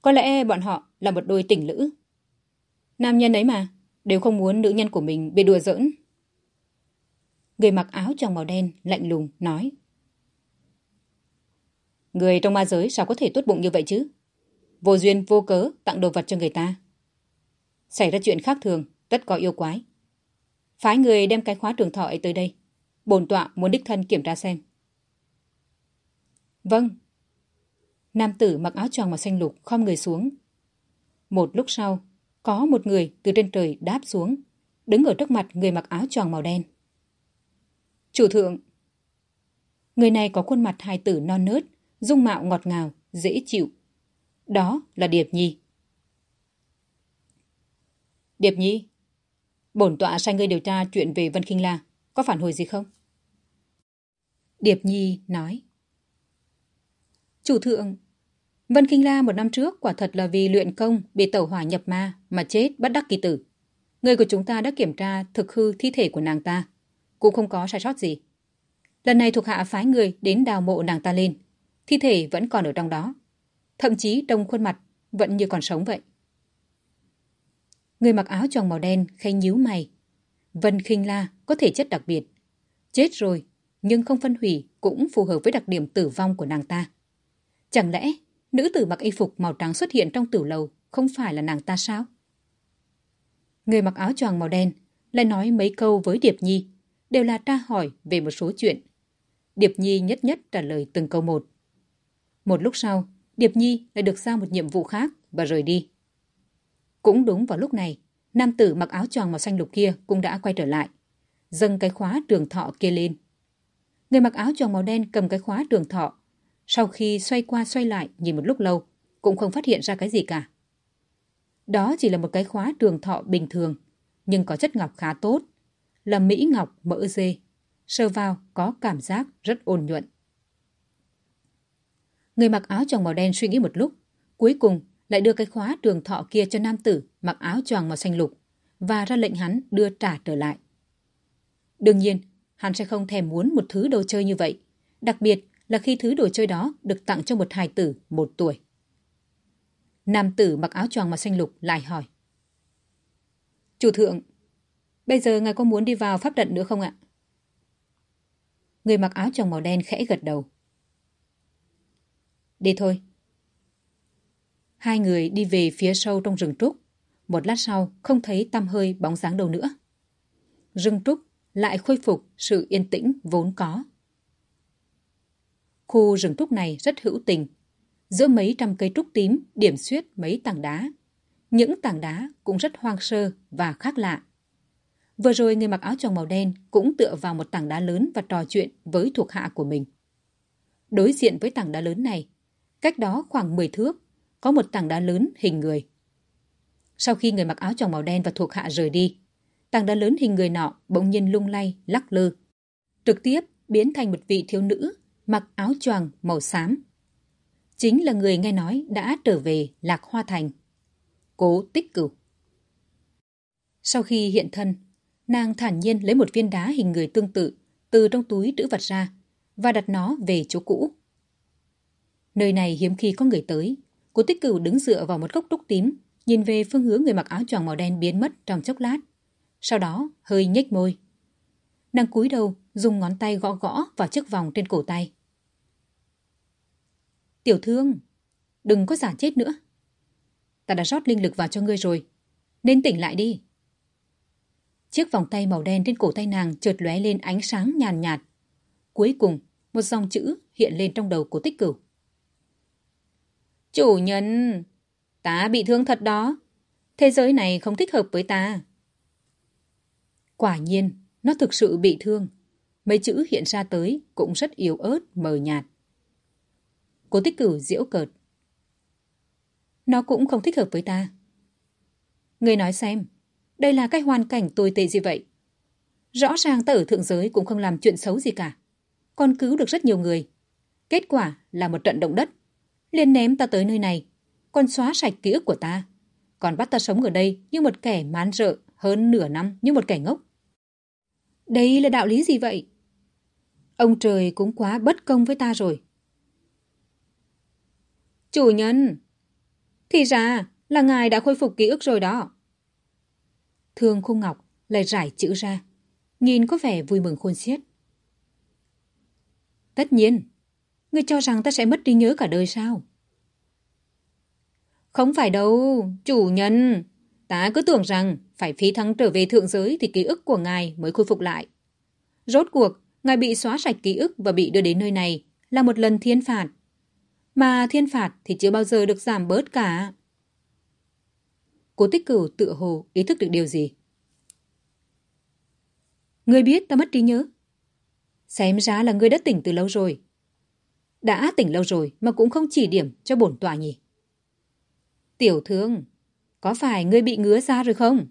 Có lẽ bọn họ là một đôi tình lữ. Nam nhân ấy mà, đều không muốn nữ nhân của mình bị đùa giỡn. Người mặc áo trong màu đen, lạnh lùng, nói. Người trong ma giới sao có thể tốt bụng như vậy chứ? Vô duyên vô cớ tặng đồ vật cho người ta. Xảy ra chuyện khác thường, tất có yêu quái. Phái người đem cái khóa trường thọ ấy tới đây. Bồn tọa muốn đích thân kiểm tra xem. Vâng. Nam tử mặc áo choàng màu xanh lục khom người xuống. Một lúc sau, có một người từ trên trời đáp xuống, đứng ở trước mặt người mặc áo choàng màu đen. Chủ thượng. Người này có khuôn mặt hài tử non nớt, dung mạo ngọt ngào, dễ chịu. Đó là Điệp Nhi. Điệp Nhi. Bổn tọa sai ngươi điều tra chuyện về Vân Kinh La. Có phản hồi gì không? Điệp Nhi nói. Chủ thượng, Vân Kinh La một năm trước quả thật là vì luyện công bị tẩu hỏa nhập ma mà chết bất đắc kỳ tử. Người của chúng ta đã kiểm tra thực hư thi thể của nàng ta. Cũng không có sai sót gì. Lần này thuộc hạ phái người đến đào mộ nàng ta lên. Thi thể vẫn còn ở trong đó. Thậm chí trong khuôn mặt vẫn như còn sống vậy. Người mặc áo choàng màu đen khen nhíu mày. Vân Kinh La có thể chất đặc biệt. Chết rồi, nhưng không phân hủy cũng phù hợp với đặc điểm tử vong của nàng ta. Chẳng lẽ nữ tử mặc y phục màu trắng xuất hiện trong tử lầu không phải là nàng ta sao? Người mặc áo choàng màu đen lại nói mấy câu với Điệp Nhi, đều là tra hỏi về một số chuyện. Điệp Nhi nhất nhất trả lời từng câu một. Một lúc sau, Điệp Nhi lại được giao một nhiệm vụ khác và rời đi. Cũng đúng vào lúc này, nam tử mặc áo choàng màu xanh lục kia cũng đã quay trở lại, dâng cái khóa trường thọ kia lên. Người mặc áo choàng màu đen cầm cái khóa trường thọ, sau khi xoay qua xoay lại nhìn một lúc lâu, cũng không phát hiện ra cái gì cả. Đó chỉ là một cái khóa trường thọ bình thường, nhưng có chất ngọc khá tốt, là mỹ ngọc mỡ dê, sơ vào có cảm giác rất ôn nhuận. Người mặc áo choàng màu đen suy nghĩ một lúc, cuối cùng lại đưa cái khóa trường thọ kia cho nam tử mặc áo choàng màu xanh lục và ra lệnh hắn đưa trả trở lại. Đương nhiên, hắn sẽ không thèm muốn một thứ đồ chơi như vậy, đặc biệt là khi thứ đồ chơi đó được tặng cho một hài tử một tuổi. Nam tử mặc áo choàng màu xanh lục lại hỏi. Chủ thượng, bây giờ ngài có muốn đi vào pháp trận nữa không ạ? Người mặc áo choàng màu đen khẽ gật đầu. Đi thôi. Hai người đi về phía sâu trong rừng trúc. Một lát sau không thấy tăm hơi bóng dáng đâu nữa. Rừng trúc lại khôi phục sự yên tĩnh vốn có. Khu rừng trúc này rất hữu tình. Giữa mấy trăm cây trúc tím điểm xuyết mấy tảng đá. Những tảng đá cũng rất hoang sơ và khác lạ. Vừa rồi người mặc áo choàng màu đen cũng tựa vào một tảng đá lớn và trò chuyện với thuộc hạ của mình. Đối diện với tảng đá lớn này, cách đó khoảng 10 thước, có một tảng đá lớn hình người. Sau khi người mặc áo choàng màu đen và thuộc hạ rời đi, tảng đá lớn hình người nọ bỗng nhiên lung lay, lắc lư. Trực tiếp biến thành một vị thiếu nữ mặc áo choàng màu xám. Chính là người nghe nói đã trở về Lạc Hoa Thành. Cố tích cửu. Sau khi hiện thân, nàng thản nhiên lấy một viên đá hình người tương tự từ trong túi trữ vật ra và đặt nó về chỗ cũ. Nơi này hiếm khi có người tới. Cố tích cửu đứng dựa vào một gốc trúc tím, nhìn về phương hướng người mặc áo choàng màu đen biến mất trong chốc lát. Sau đó hơi nhếch môi. Nàng cúi đầu dùng ngón tay gõ gõ vào chiếc vòng trên cổ tay. Tiểu thương, đừng có giả chết nữa. Ta đã rót linh lực vào cho ngươi rồi, nên tỉnh lại đi. Chiếc vòng tay màu đen trên cổ tay nàng chợt lóe lên ánh sáng nhàn nhạt. Cuối cùng, một dòng chữ hiện lên trong đầu của tích cửu. Chủ nhân, ta bị thương thật đó. Thế giới này không thích hợp với ta. Quả nhiên, nó thực sự bị thương. Mấy chữ hiện ra tới cũng rất yếu ớt, mờ nhạt. Cố tích cửu diễu cợt. Nó cũng không thích hợp với ta. Người nói xem, đây là cái hoàn cảnh tồi tệ gì vậy? Rõ ràng ta ở thượng giới cũng không làm chuyện xấu gì cả. Còn cứu được rất nhiều người. Kết quả là một trận động đất. liền ném ta tới nơi này. Còn xóa sạch ký ức của ta. Còn bắt ta sống ở đây như một kẻ mán rợ hơn nửa năm như một kẻ ngốc. Đây là đạo lý gì vậy? Ông trời cũng quá bất công với ta rồi. Chủ nhân! Thì ra là ngài đã khôi phục ký ức rồi đó. Thương Khung Ngọc lại rải chữ ra, nhìn có vẻ vui mừng khôn xiết. Tất nhiên, ngươi cho rằng ta sẽ mất trí nhớ cả đời sao? Không phải đâu, chủ nhân. Ta cứ tưởng rằng phải phí thắng trở về thượng giới thì ký ức của ngài mới khôi phục lại. Rốt cuộc, ngài bị xóa sạch ký ức và bị đưa đến nơi này là một lần thiên phạt. Mà thiên phạt thì chưa bao giờ được giảm bớt cả. Cố tích cửu tự hồ ý thức được điều gì? Ngươi biết ta mất trí nhớ. Xem ra là ngươi đã tỉnh từ lâu rồi. Đã tỉnh lâu rồi mà cũng không chỉ điểm cho bổn tọa nhỉ. Tiểu thương, có phải ngươi bị ngứa ra rồi không?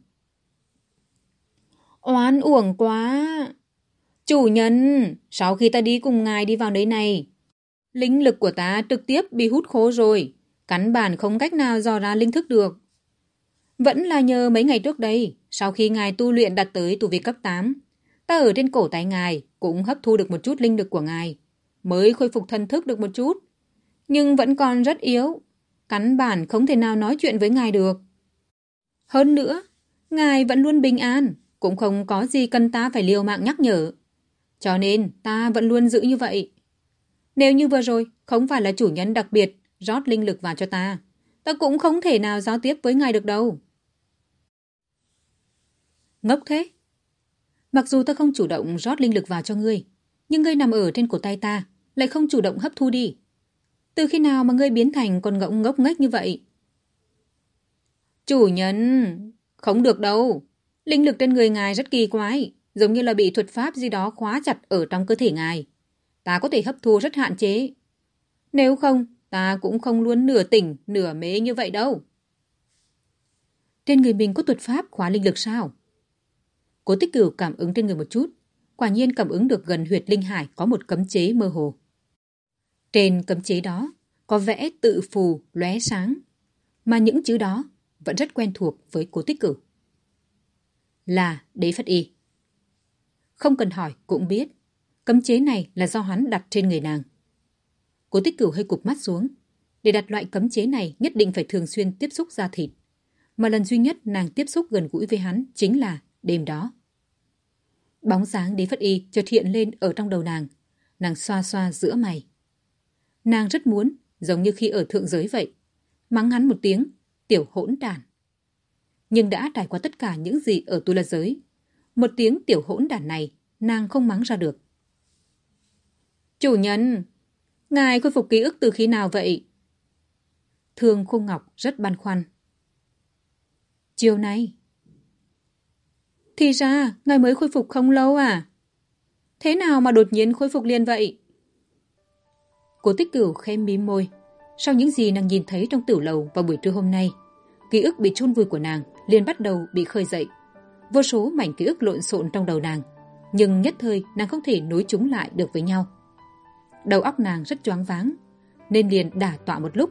Oan uổng quá. Chủ nhân, sau khi ta đi cùng ngài đi vào nơi này, linh lực của ta trực tiếp bị hút khô rồi. Cắn bản không cách nào dò ra linh thức được. Vẫn là nhờ mấy ngày trước đây, sau khi ngài tu luyện đạt tới tu vi cấp 8, ta ở trên cổ tay ngài cũng hấp thu được một chút linh lực của ngài, mới khôi phục thân thức được một chút. Nhưng vẫn còn rất yếu, cắn bản không thể nào nói chuyện với ngài được. Hơn nữa, ngài vẫn luôn bình an, cũng không có gì cần ta phải liều mạng nhắc nhở. Cho nên ta vẫn luôn giữ như vậy. Nếu như vừa rồi không phải là chủ nhân đặc biệt rót linh lực vào cho ta, ta cũng không thể nào giao tiếp với ngài được đâu. Ngốc thế. Mặc dù ta không chủ động rót linh lực vào cho ngươi, nhưng ngươi nằm ở trên cổ tay ta, lại không chủ động hấp thu đi. Từ khi nào mà ngươi biến thành con ngỗng ngốc nghếch như vậy? Chủ nhân, không được đâu. Linh lực trên người ngài rất kỳ quái, giống như là bị thuật pháp gì đó khóa chặt ở trong cơ thể ngài. Ta có thể hấp thu rất hạn chế. Nếu không, ta cũng không luôn nửa tỉnh, nửa mê như vậy đâu. Trên người mình có thuật pháp khóa linh lực sao? Cố tích cửu cảm ứng trên người một chút. Quả nhiên cảm ứng được gần huyệt linh hải có một cấm chế mơ hồ. Trên cấm chế đó có vẽ tự phù lóe sáng. Mà những chữ đó vẫn rất quen thuộc với cố tích cửu. Là đế phất y. Không cần hỏi cũng biết. Cấm chế này là do hắn đặt trên người nàng. Cố tích cửu hơi cụp mắt xuống. Để đặt loại cấm chế này nhất định phải thường xuyên tiếp xúc da thịt. Mà lần duy nhất nàng tiếp xúc gần gũi với hắn chính là đêm đó. Bóng dáng đế phất y chợt hiện lên ở trong đầu nàng. Nàng xoa xoa giữa mày. Nàng rất muốn, giống như khi ở thượng giới vậy, mắng hắn một tiếng, tiểu hỗn đàn. Nhưng đã trải qua tất cả những gì ở tu la giới. Một tiếng tiểu hỗn đàn này, nàng không mắng ra được. Chủ nhân, ngài khôi phục ký ức từ khi nào vậy? Thương Khung Ngọc rất băn khoăn. Chiều nay. Thì ra, ngài mới khôi phục không lâu à? Thế nào mà đột nhiên khôi phục liền vậy? Cô tích cửu khẽ mím môi. Sau những gì nàng nhìn thấy trong tử lầu vào buổi trưa hôm nay, ký ức bị chôn vùi của nàng liền bắt đầu bị khơi dậy. Vô số mảnh ký ức lộn xộn trong đầu nàng, nhưng nhất thời nàng không thể nối chúng lại được với nhau. Đầu óc nàng rất choáng váng, nên liền đả tọa một lúc.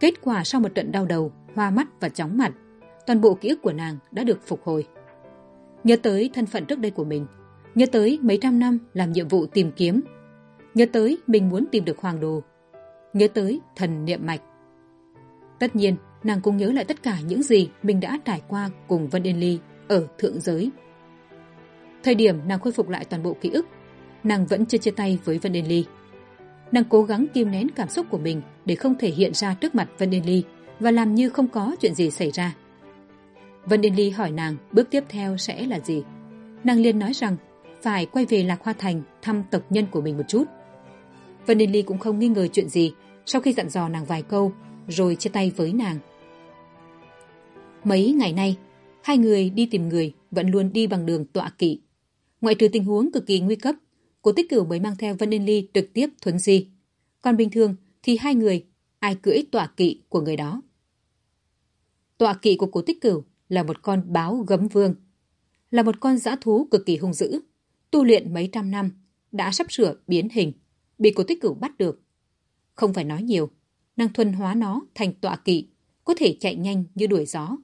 Kết quả sau một trận đau đầu, hoa mắt và chóng mặt, toàn bộ ký ức của nàng đã được phục hồi. Nhớ tới thân phận trước đây của mình, nhớ tới mấy trăm năm làm nhiệm vụ tìm kiếm, nhớ tới mình muốn tìm được hoàng đồ, nhớ tới thần niệm mạch. Tất nhiên, nàng cũng nhớ lại tất cả những gì mình đã trải qua cùng Vân Yên Ly ở thượng giới. Thời điểm nàng khôi phục lại toàn bộ ký ức, nàng vẫn chưa chia tay với Vân Yên Ly. Nàng cố gắng kìm nén cảm xúc của mình để không thể hiện ra trước mặt Vân Yên Ly và làm như không có chuyện gì xảy ra. Vân Yên Ly hỏi nàng bước tiếp theo sẽ là gì. Nàng liền nói rằng phải quay về Lạc Hoa Thành thăm tộc nhân của mình một chút. Vân Yên Ly cũng không nghi ngờ chuyện gì sau khi dặn dò nàng vài câu rồi chia tay với nàng. Mấy ngày nay, hai người đi tìm người vẫn luôn đi bằng đường tọa kỵ. Ngoại trừ tình huống cực kỳ nguy cấp, cố tích cửu mới mang theo Vân Yên Ly trực tiếp thuấn di. Còn bình thường thì hai người ai cưỡi tọa kỵ của người đó. Tọa kỵ của cố tích cửu là một con báo gấm vương. Là một con dã thú cực kỳ hung dữ, tu luyện mấy trăm năm, đã sắp sửa biến hình, bị cố tích cửu bắt được. Không phải nói nhiều, năng thuần hóa nó thành tọa kỵ, có thể chạy nhanh như đuổi gió.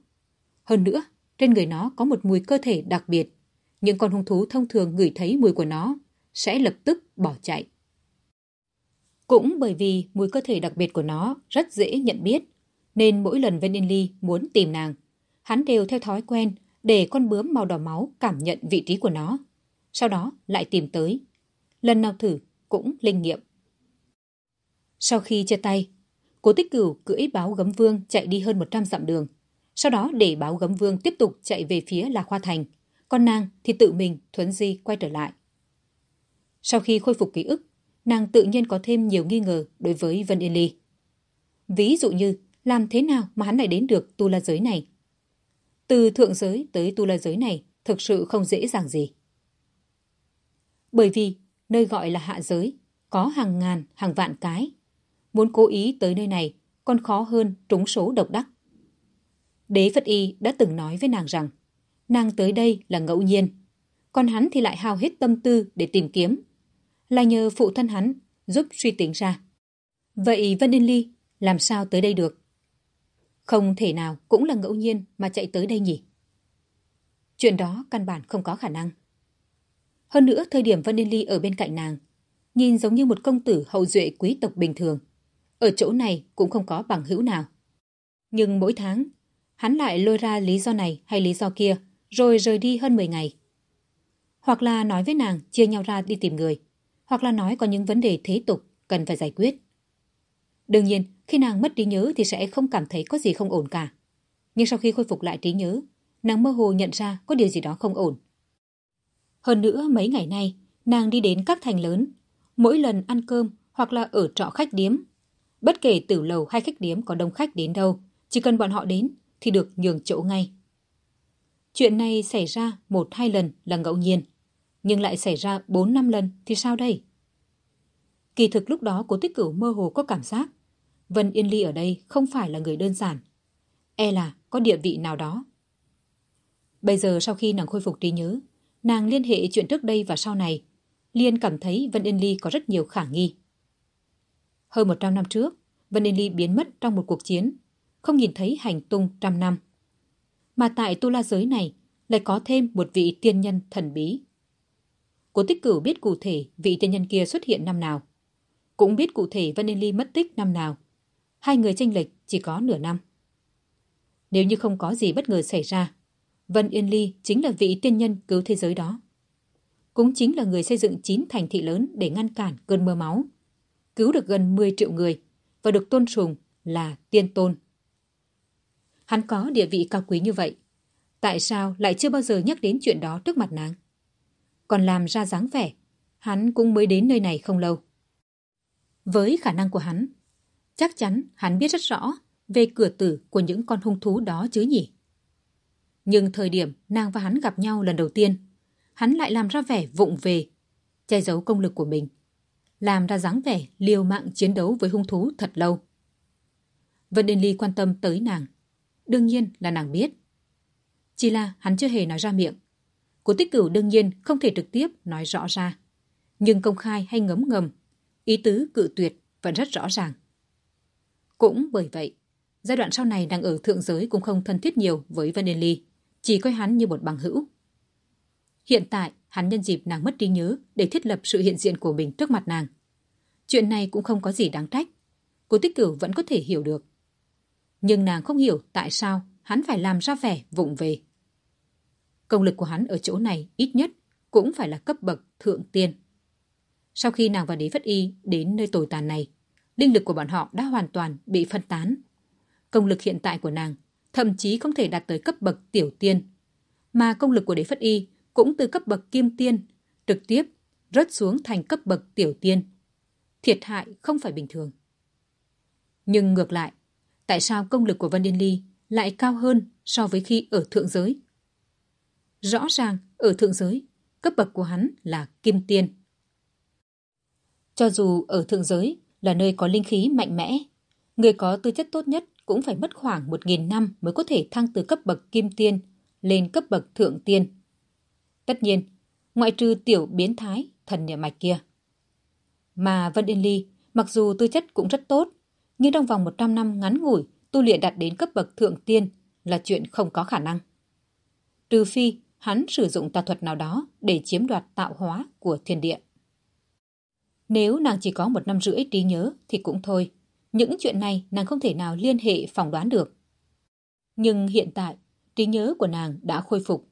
Hơn nữa, trên người nó có một mùi cơ thể đặc biệt. Những con hung thú thông thường ngửi thấy mùi của nó sẽ lập tức bỏ chạy. Cũng bởi vì mùi cơ thể đặc biệt của nó rất dễ nhận biết, nên mỗi lần Vân muốn tìm nàng, hắn đều theo thói quen để con bướm màu đỏ máu cảm nhận vị trí của nó. Sau đó lại tìm tới. Lần nào thử cũng linh nghiệm. Sau khi chia tay, cố tích cửu cưỡi báo gấm vương chạy đi hơn 100 dặm đường. Sau đó để báo gấm vương tiếp tục chạy về phía Lạc Hoa Thành. Còn nàng thì tự mình thuấn di quay trở lại. Sau khi khôi phục ký ức, nàng tự nhiên có thêm nhiều nghi ngờ đối với Vân Yên Ly. Ví dụ như, làm thế nào mà hắn lại đến được tu la giới này? Từ thượng giới tới tu la giới này thực sự không dễ dàng gì. Bởi vì nơi gọi là hạ giới có hàng ngàn, hàng vạn cái. Muốn cố ý tới nơi này còn khó hơn trúng số độc đắc. Đế Phất Y đã từng nói với nàng rằng nàng tới đây là ngẫu nhiên, còn hắn thì lại hao hết tâm tư để tìm kiếm. Là nhờ phụ thân hắn giúp suy tính ra. Vậy Vân Yên Ly làm sao tới đây được? Không thể nào cũng là ngẫu nhiên mà chạy tới đây nhỉ? Chuyện đó căn bản không có khả năng. Hơn nữa, thời điểm Vân Yên Ly ở bên cạnh nàng, nhìn giống như một công tử hậu duệ quý tộc bình thường. Ở chỗ này cũng không có bằng hữu nào. Nhưng mỗi tháng, hắn lại lôi ra lý do này hay lý do kia, rồi rời đi hơn 10 ngày. Hoặc là nói với nàng chia nhau ra đi tìm người, hoặc là nói có những vấn đề thế tục cần phải giải quyết. Đương nhiên, khi nàng mất trí nhớ thì sẽ không cảm thấy có gì không ổn cả. Nhưng sau khi khôi phục lại trí nhớ, nàng mơ hồ nhận ra có điều gì đó không ổn. Hơn nữa, mấy ngày nay, nàng đi đến các thành lớn, mỗi lần ăn cơm hoặc là ở trọ khách điếm. Bất kể tử lầu hay khách điếm có đông khách đến đâu, chỉ cần bọn họ đến thì được nhường chỗ ngay. Chuyện này xảy ra một hai lần là ngẫu nhiên, nhưng lại xảy ra bốn năm lần thì sao đây? Kỳ thực lúc đó cố tích cửu mơ hồ có cảm giác Vân Yên Ly ở đây không phải là người đơn giản. E là có địa vị nào đó. Bây giờ sau khi nàng khôi phục trí nhớ, nàng liên hệ chuyện trước đây và sau này, Liên cảm thấy Vân Yên Ly có rất nhiều khả nghi. Hơn 100 năm trước, Vân Yên Ly biến mất trong một cuộc chiến, không nhìn thấy hành tung trăm năm. Mà tại tu la giới này lại có thêm một vị tiên nhân thần bí. Cố tích cửu biết cụ thể vị tiên nhân kia xuất hiện năm nào. Cũng biết cụ thể Vân Yên Ly mất tích năm nào hai người tranh lệch chỉ có nửa năm. Nếu như không có gì bất ngờ xảy ra, Vân Yên Ly chính là vị tiên nhân cứu thế giới đó. Cũng chính là người xây dựng chín thành thị lớn để ngăn cản cơn mưa máu, cứu được gần 10 triệu người và được tôn sùng là tiên tôn. Hắn có địa vị cao quý như vậy, tại sao lại chưa bao giờ nhắc đến chuyện đó trước mặt nàng? Còn làm ra dáng vẻ, hắn cũng mới đến nơi này không lâu. Với khả năng của hắn, Chắc chắn hắn biết rất rõ về cửa tử của những con hung thú đó chứ nhỉ. Nhưng thời điểm nàng và hắn gặp nhau lần đầu tiên, hắn lại làm ra vẻ vụng về, che giấu công lực của mình, làm ra dáng vẻ liều mạng chiến đấu với hung thú thật lâu. Vân Yên Ly quan tâm tới nàng, đương nhiên là nàng biết. Chỉ là hắn chưa hề nói ra miệng. Cố tích cửu đương nhiên không thể trực tiếp nói rõ ra. Nhưng công khai hay ngấm ngầm, ý tứ cự tuyệt vẫn rất rõ ràng. Cũng bởi vậy, giai đoạn sau này đang ở thượng giới cũng không thân thiết nhiều với Vân Yên Ly, chỉ coi hắn như một bằng hữu. Hiện tại, hắn nhân dịp nàng mất trí nhớ để thiết lập sự hiện diện của mình trước mặt nàng. Chuyện này cũng không có gì đáng trách. Cô tích cửu vẫn có thể hiểu được. Nhưng nàng không hiểu tại sao hắn phải làm ra vẻ vụng về. Công lực của hắn ở chỗ này ít nhất cũng phải là cấp bậc thượng tiên. Sau khi nàng và đế phất y đến nơi tồi tàn này, linh lực của bọn họ đã hoàn toàn bị phân tán. Công lực hiện tại của nàng thậm chí không thể đạt tới cấp bậc tiểu tiên, mà công lực của đế phất y cũng từ cấp bậc kim tiên trực tiếp rớt xuống thành cấp bậc tiểu tiên. Thiệt hại không phải bình thường. Nhưng ngược lại, tại sao công lực của Vân điên Ly lại cao hơn so với khi ở thượng giới? Rõ ràng, ở thượng giới, cấp bậc của hắn là kim tiên. Cho dù ở thượng giới, là nơi có linh khí mạnh mẽ. Người có tư chất tốt nhất cũng phải mất khoảng 1.000 năm mới có thể thăng từ cấp bậc kim tiên lên cấp bậc thượng tiên. Tất nhiên, ngoại trừ tiểu biến thái, thần địa mạch kia. Mà Vân Yên Ly, mặc dù tư chất cũng rất tốt, nhưng trong vòng 100 năm ngắn ngủi, tu luyện đạt đến cấp bậc thượng tiên là chuyện không có khả năng. Trừ phi, hắn sử dụng tà thuật nào đó để chiếm đoạt tạo hóa của thiên địa. Nếu nàng chỉ có một năm rưỡi trí nhớ thì cũng thôi. Những chuyện này nàng không thể nào liên hệ phỏng đoán được. Nhưng hiện tại, trí nhớ của nàng đã khôi phục.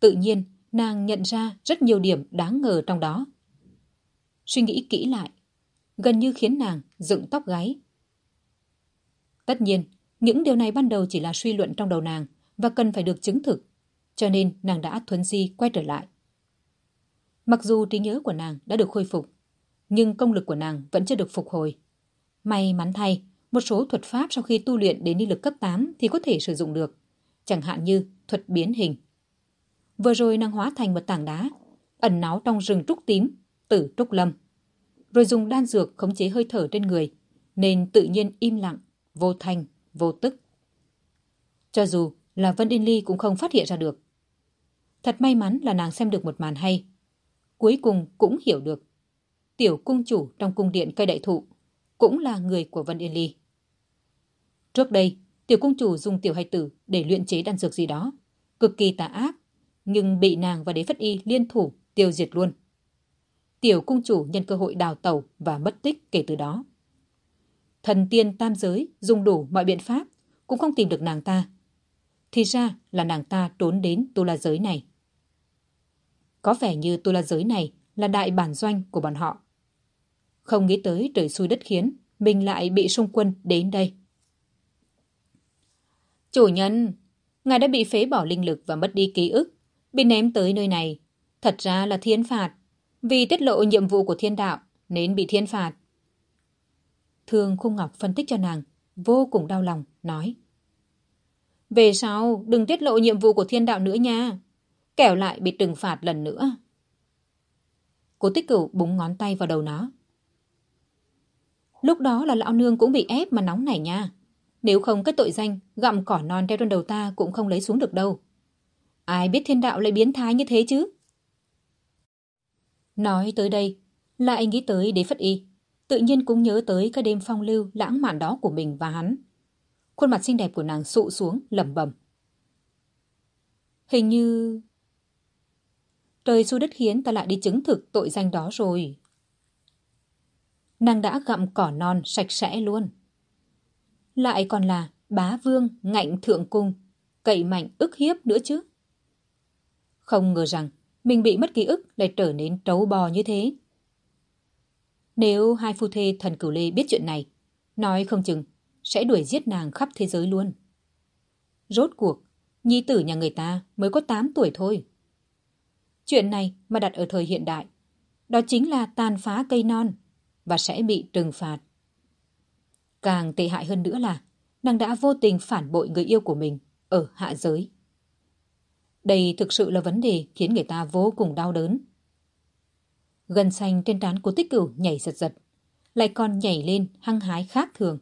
Tự nhiên, nàng nhận ra rất nhiều điểm đáng ngờ trong đó. Suy nghĩ kỹ lại, gần như khiến nàng dựng tóc gáy. Tất nhiên, những điều này ban đầu chỉ là suy luận trong đầu nàng và cần phải được chứng thực, cho nên nàng đã thuấn di quay trở lại. Mặc dù trí nhớ của nàng đã được khôi phục, nhưng công lực của nàng vẫn chưa được phục hồi. May mắn thay, một số thuật pháp sau khi tu luyện đến đi lực cấp 8 thì có thể sử dụng được, chẳng hạn như thuật biến hình. Vừa rồi nàng hóa thành một tảng đá, ẩn náu trong rừng trúc tím, tử trúc lâm. Rồi dùng đan dược khống chế hơi thở trên người, nên tự nhiên im lặng, vô thanh, vô tức. Cho dù là Vân Yên Ly cũng không phát hiện ra được. Thật may mắn là nàng xem được một màn hay. Cuối cùng cũng hiểu được. Tiểu cung chủ trong cung điện cây đại thụ cũng là người của Vân Yên Ly. Trước đây, tiểu cung chủ dùng tiểu hài tử để luyện chế đan dược gì đó. Cực kỳ tà ác, nhưng bị nàng và đế phất y liên thủ tiêu diệt luôn. Tiểu cung chủ nhân cơ hội đào tẩu và mất tích kể từ đó. Thần tiên tam giới dùng đủ mọi biện pháp cũng không tìm được nàng ta. Thì ra là nàng ta trốn đến tu la giới này. Có vẻ như tu la giới này là đại bản doanh của bọn họ. Không nghĩ tới trời xui đất khiến, mình lại bị xung quân đến đây. Chủ nhân, ngài đã bị phế bỏ linh lực và mất đi ký ức, bị ném tới nơi này. Thật ra là thiên phạt, vì tiết lộ nhiệm vụ của thiên đạo nên bị thiên phạt. Thương Khung Ngọc phân tích cho nàng, vô cùng đau lòng, nói. Về sau, đừng tiết lộ nhiệm vụ của thiên đạo nữa nha. Kẻo lại bị trừng phạt lần nữa. Cố tích cửu búng ngón tay vào đầu nó. Lúc đó là lão nương cũng bị ép mà nóng này nha. Nếu không cái tội danh gặm cỏ non treo trên đầu ta cũng không lấy xuống được đâu. Ai biết thiên đạo lại biến thái như thế chứ? Nói tới đây, lại nghĩ tới đế phất y. Tự nhiên cũng nhớ tới cái đêm phong lưu lãng mạn đó của mình và hắn. Khuôn mặt xinh đẹp của nàng sụ xuống, lẩm bẩm. Hình như... Trời xu đất khiến ta lại đi chứng thực tội danh đó rồi. Nàng đã gặm cỏ non sạch sẽ luôn. Lại còn là bá vương ngạnh thượng cung, cậy mạnh ức hiếp nữa chứ. Không ngờ rằng mình bị mất ký ức lại trở nên trấu bò như thế. Nếu hai phu thê thần cửu lê biết chuyện này, nói không chừng sẽ đuổi giết nàng khắp thế giới luôn. Rốt cuộc, nhi tử nhà người ta mới có 8 tuổi thôi. Chuyện này mà đặt ở thời hiện đại, đó chính là tàn phá cây non và sẽ bị trừng phạt. Càng tệ hại hơn nữa là nàng đã vô tình phản bội người yêu của mình ở hạ giới. Đây thực sự là vấn đề khiến người ta vô cùng đau đớn. Gần xanh trên trán của tích cửu nhảy giật giật, lại còn nhảy lên hăng hái khác thường.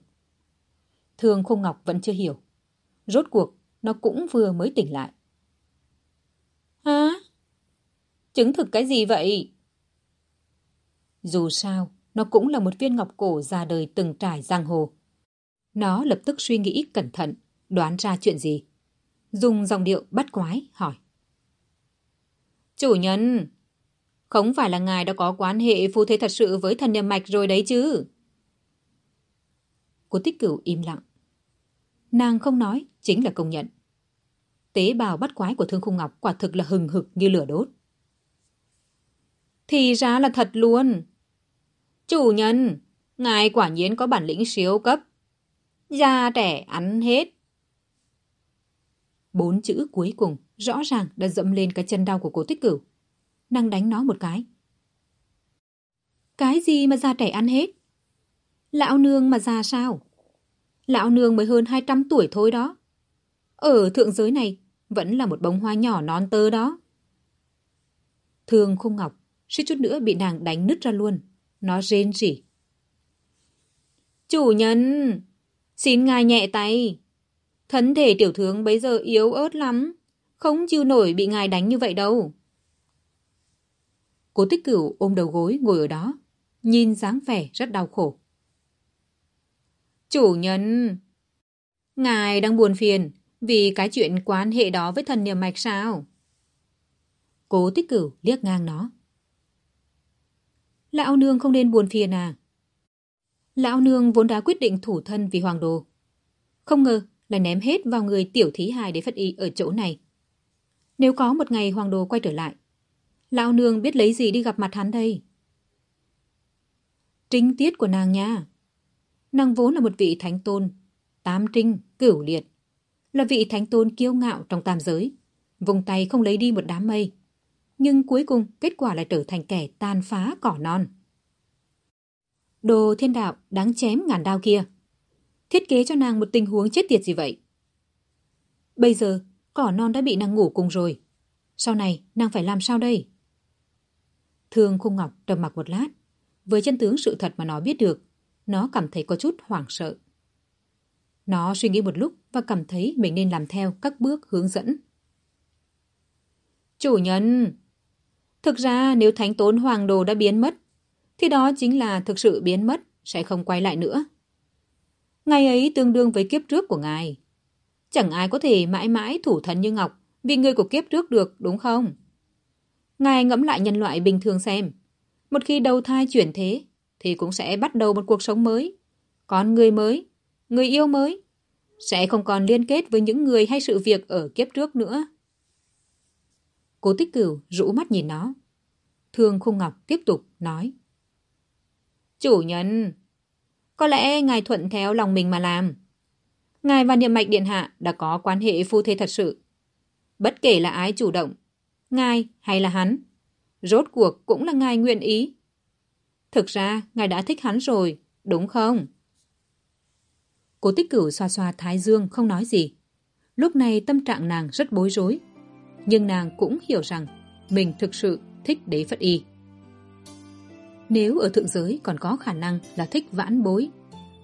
Thường Khung Ngọc vẫn chưa hiểu. Rốt cuộc, nó cũng vừa mới tỉnh lại. Hả? Chứng thực cái gì vậy? Dù sao, nó cũng là một viên ngọc cổ ra đời từng trải giang hồ. Nó lập tức suy nghĩ cẩn thận, đoán ra chuyện gì. Dùng dòng điệu bắt quái, hỏi. Chủ nhân, không phải là ngài đã có quan hệ phu thế thật sự với thần niệm mạch rồi đấy chứ? Cô tích cửu im lặng. Nàng không nói, chính là công nhận. Tế bào bắt quái của Thương Khung Ngọc quả thực là hừng hực như lửa đốt. Thì ra là thật luôn. Chủ nhân, ngài quả nhiên có bản lĩnh siêu cấp. Da trẻ ăn hết. Bốn chữ cuối cùng rõ ràng đã dẫm lên cái chân đau của cô tích cửu. Nàng đánh nó một cái. Cái gì mà da trẻ ăn hết? Lão nương mà già sao? Lão nương mới hơn 200 tuổi thôi đó. Ở thượng giới này vẫn là một bông hoa nhỏ non tơ đó. Thương khung ngọc, suýt chút nữa bị nàng đánh nứt ra luôn. Nó rên rỉ. Chủ nhân, xin ngài nhẹ tay. Thân thể tiểu thương bây giờ yếu ớt lắm, không chịu nổi bị ngài đánh như vậy đâu. Cố tích cửu ôm đầu gối ngồi ở đó, nhìn dáng vẻ rất đau khổ. Chủ nhân, ngài đang buồn phiền vì cái chuyện quan hệ đó với thần niệm mạch sao? Cố tích cửu liếc ngang nó. Lão nương không nên buồn phiền à? Lão nương vốn đã quyết định thủ thân vì hoàng đồ. Không ngờ lại ném hết vào người tiểu thí hài để phất y ở chỗ này. Nếu có một ngày hoàng đồ quay trở lại, lão nương biết lấy gì đi gặp mặt hắn đây? Trinh tiết của nàng nha. Nàng vốn là một vị thánh tôn, tám trinh, cửu liệt. Là vị thánh tôn kiêu ngạo trong tam giới, vùng tay không lấy đi một đám mây. Nhưng cuối cùng kết quả lại trở thành kẻ tàn phá cỏ non. Đồ thiên đạo đáng chém ngàn đao kia. Thiết kế cho nàng một tình huống chết tiệt gì vậy? Bây giờ, cỏ non đã bị nàng ngủ cùng rồi. Sau này, nàng phải làm sao đây? Thương Khung Ngọc trầm mặc một lát. Với chân tướng sự thật mà nó biết được, nó cảm thấy có chút hoảng sợ. Nó suy nghĩ một lúc và cảm thấy mình nên làm theo các bước hướng dẫn. Chủ nhân, thực ra nếu thánh tốn hoàng đồ đã biến mất, thì đó chính là thực sự biến mất, sẽ không quay lại nữa. Ngày ấy tương đương với kiếp trước của ngài. Chẳng ai có thể mãi mãi thủ thần như Ngọc vì người của kiếp trước được, đúng không? Ngài ngẫm lại nhân loại bình thường xem. Một khi đầu thai chuyển thế, thì cũng sẽ bắt đầu một cuộc sống mới. Con người mới, người yêu mới, sẽ không còn liên kết với những người hay sự việc ở kiếp trước nữa. Cố tích cửu rũ mắt nhìn nó. Thương Khung Ngọc tiếp tục nói. Chủ nhân, có lẽ ngài thuận theo lòng mình mà làm. Ngài và Niệm Mạch Điện Hạ đã có quan hệ phu thê thật sự. Bất kể là ai chủ động, ngài hay là hắn, rốt cuộc cũng là ngài nguyện ý. Thực ra, ngài đã thích hắn rồi, đúng không? Cố tích cửu xoa xoa thái dương không nói gì. Lúc này tâm trạng nàng rất bối rối. Nhưng nàng cũng hiểu rằng mình thực sự thích đế phất y. Nếu ở thượng giới còn có khả năng là thích vãn bối,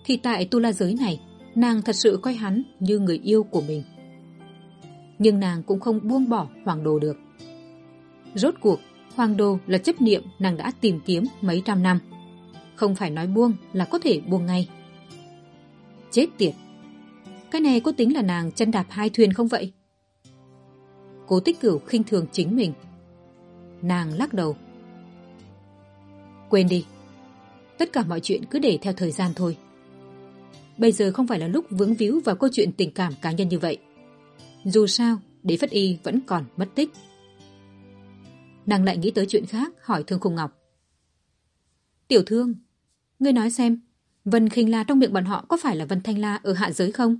thì tại tu la giới này, nàng thật sự coi hắn như người yêu của mình. Nhưng nàng cũng không buông bỏ hoàng đồ được. Rốt cuộc, hoàng đồ là chấp niệm nàng đã tìm kiếm mấy trăm năm. Không phải nói buông là có thể buông ngay. Chết tiệt! Cái này có tính là nàng chân đạp hai thuyền không vậy? Cố tích cửu khinh thường chính mình. Nàng lắc đầu. Quên đi. Tất cả mọi chuyện cứ để theo thời gian thôi. Bây giờ không phải là lúc vướng víu vào câu chuyện tình cảm cá nhân như vậy. Dù sao, đế phất y vẫn còn mất tích. Nàng lại nghĩ tới chuyện khác, hỏi Thương Khung Ngọc. Tiểu thương, ngươi nói xem, Vân Khinh La trong miệng bọn họ có phải là Vân Thanh La ở hạ giới không?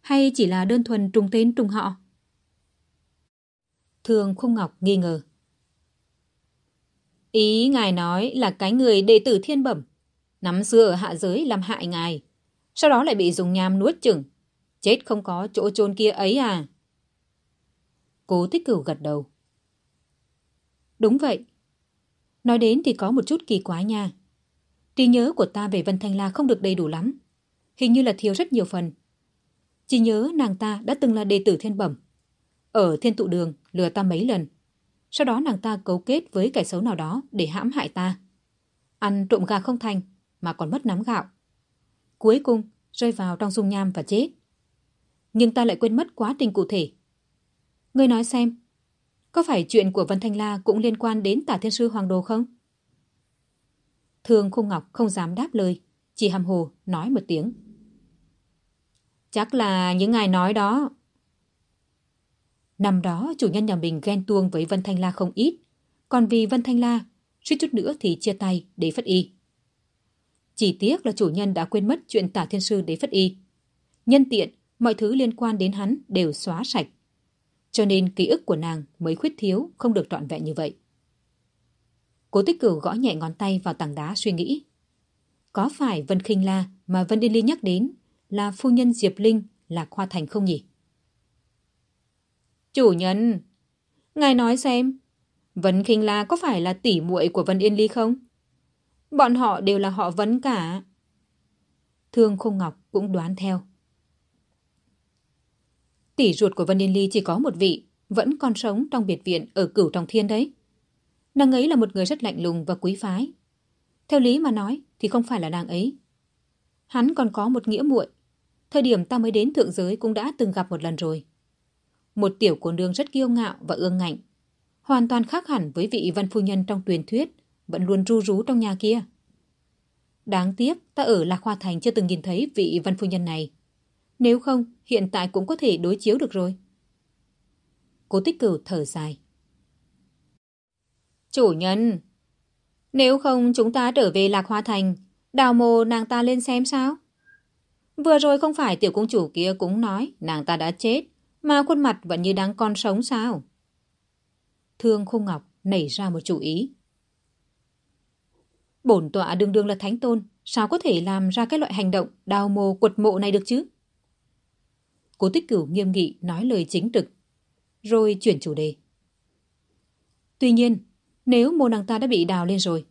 Hay chỉ là đơn thuần trùng tên trùng họ? Thương Khung Ngọc nghi ngờ. Ý ngài nói là cái người đệ tử thiên bẩm, nắm xưa ở hạ giới làm hại ngài, sau đó lại bị dùng nham nuốt chừng, chết không có chỗ chôn kia ấy à? Cố tích cửu gật đầu. Đúng vậy. Nói đến thì có một chút kỳ quái nha. Trí nhớ của ta về Vân Thanh La không được đầy đủ lắm. Hình như là thiếu rất nhiều phần. Chỉ nhớ nàng ta đã từng là đệ tử thiên bẩm. Ở thiên tụ đường lừa ta mấy lần. Sau đó nàng ta cấu kết với kẻ xấu nào đó để hãm hại ta. Ăn trộm gà không thành mà còn mất nắm gạo. Cuối cùng rơi vào trong dung nham và chết. Nhưng ta lại quên mất quá trình cụ thể. Ngươi nói xem, có phải chuyện của Vân Thanh La cũng liên quan đến tả thiên sư Hoàng Đồ không? Thương Khung Ngọc không dám đáp lời, chỉ hàm hồ nói một tiếng. Chắc là những ngài nói đó. Năm đó chủ nhân nhà mình ghen tuông với Vân Thanh La không ít, còn vì Vân Thanh La, suýt chút nữa thì chia tay để phất y. Chỉ tiếc là chủ nhân đã quên mất chuyện tả thiên sư đế phất y. Nhân tiện, mọi thứ liên quan đến hắn đều xóa sạch. Cho nên ký ức của nàng mới khuyết thiếu, không được trọn vẹn như vậy. Cố tích cửu gõ nhẹ ngón tay vào tảng đá suy nghĩ. Có phải Vân Kinh La mà Vân Yên Ly nhắc đến là phu nhân Diệp Linh là Khoa Thành không nhỉ? Chủ nhân, ngài nói xem, Vân Kinh La có phải là tỷ muội của Vân Yên Ly không? Bọn họ đều là họ Vấn cả. Thương Khung Ngọc cũng đoán theo. Tỷ ruột của Vân Yên Ly chỉ có một vị, vẫn còn sống trong biệt viện ở cửu trọng thiên đấy. Nàng ấy là một người rất lạnh lùng và quý phái. Theo lý mà nói thì không phải là nàng ấy. Hắn còn có một nghĩa muội. Thời điểm ta mới đến thượng giới cũng đã từng gặp một lần rồi. Một tiểu cô nương rất kiêu ngạo và ương ngạnh. Hoàn toàn khác hẳn với vị văn phu nhân trong truyền thuyết, vẫn luôn ru rú trong nhà kia. Đáng tiếc ta ở Lạc Hoa Thành chưa từng nhìn thấy vị văn phu nhân này. Nếu không, hiện tại cũng có thể đối chiếu được rồi. Cố tích cửu thở dài. Chủ nhân, nếu không chúng ta trở về Lạc Hoa Thành, đào mồ nàng ta lên xem sao? Vừa rồi không phải tiểu công chủ kia cũng nói nàng ta đã chết, mà khuôn mặt vẫn như đang còn sống sao? Thương Khung Ngọc nảy ra một chủ ý. Bổn tọa đương đương là thánh tôn, sao có thể làm ra cái loại hành động đào mồ quật mộ này được chứ? Cố tích cửu nghiêm nghị nói lời chính trực, rồi chuyển chủ đề. Tuy nhiên, nếu mô năng ta đã bị đào lên rồi,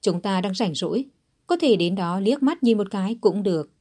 chúng ta đang rảnh rỗi, có thể đến đó liếc mắt nhìn một cái cũng được.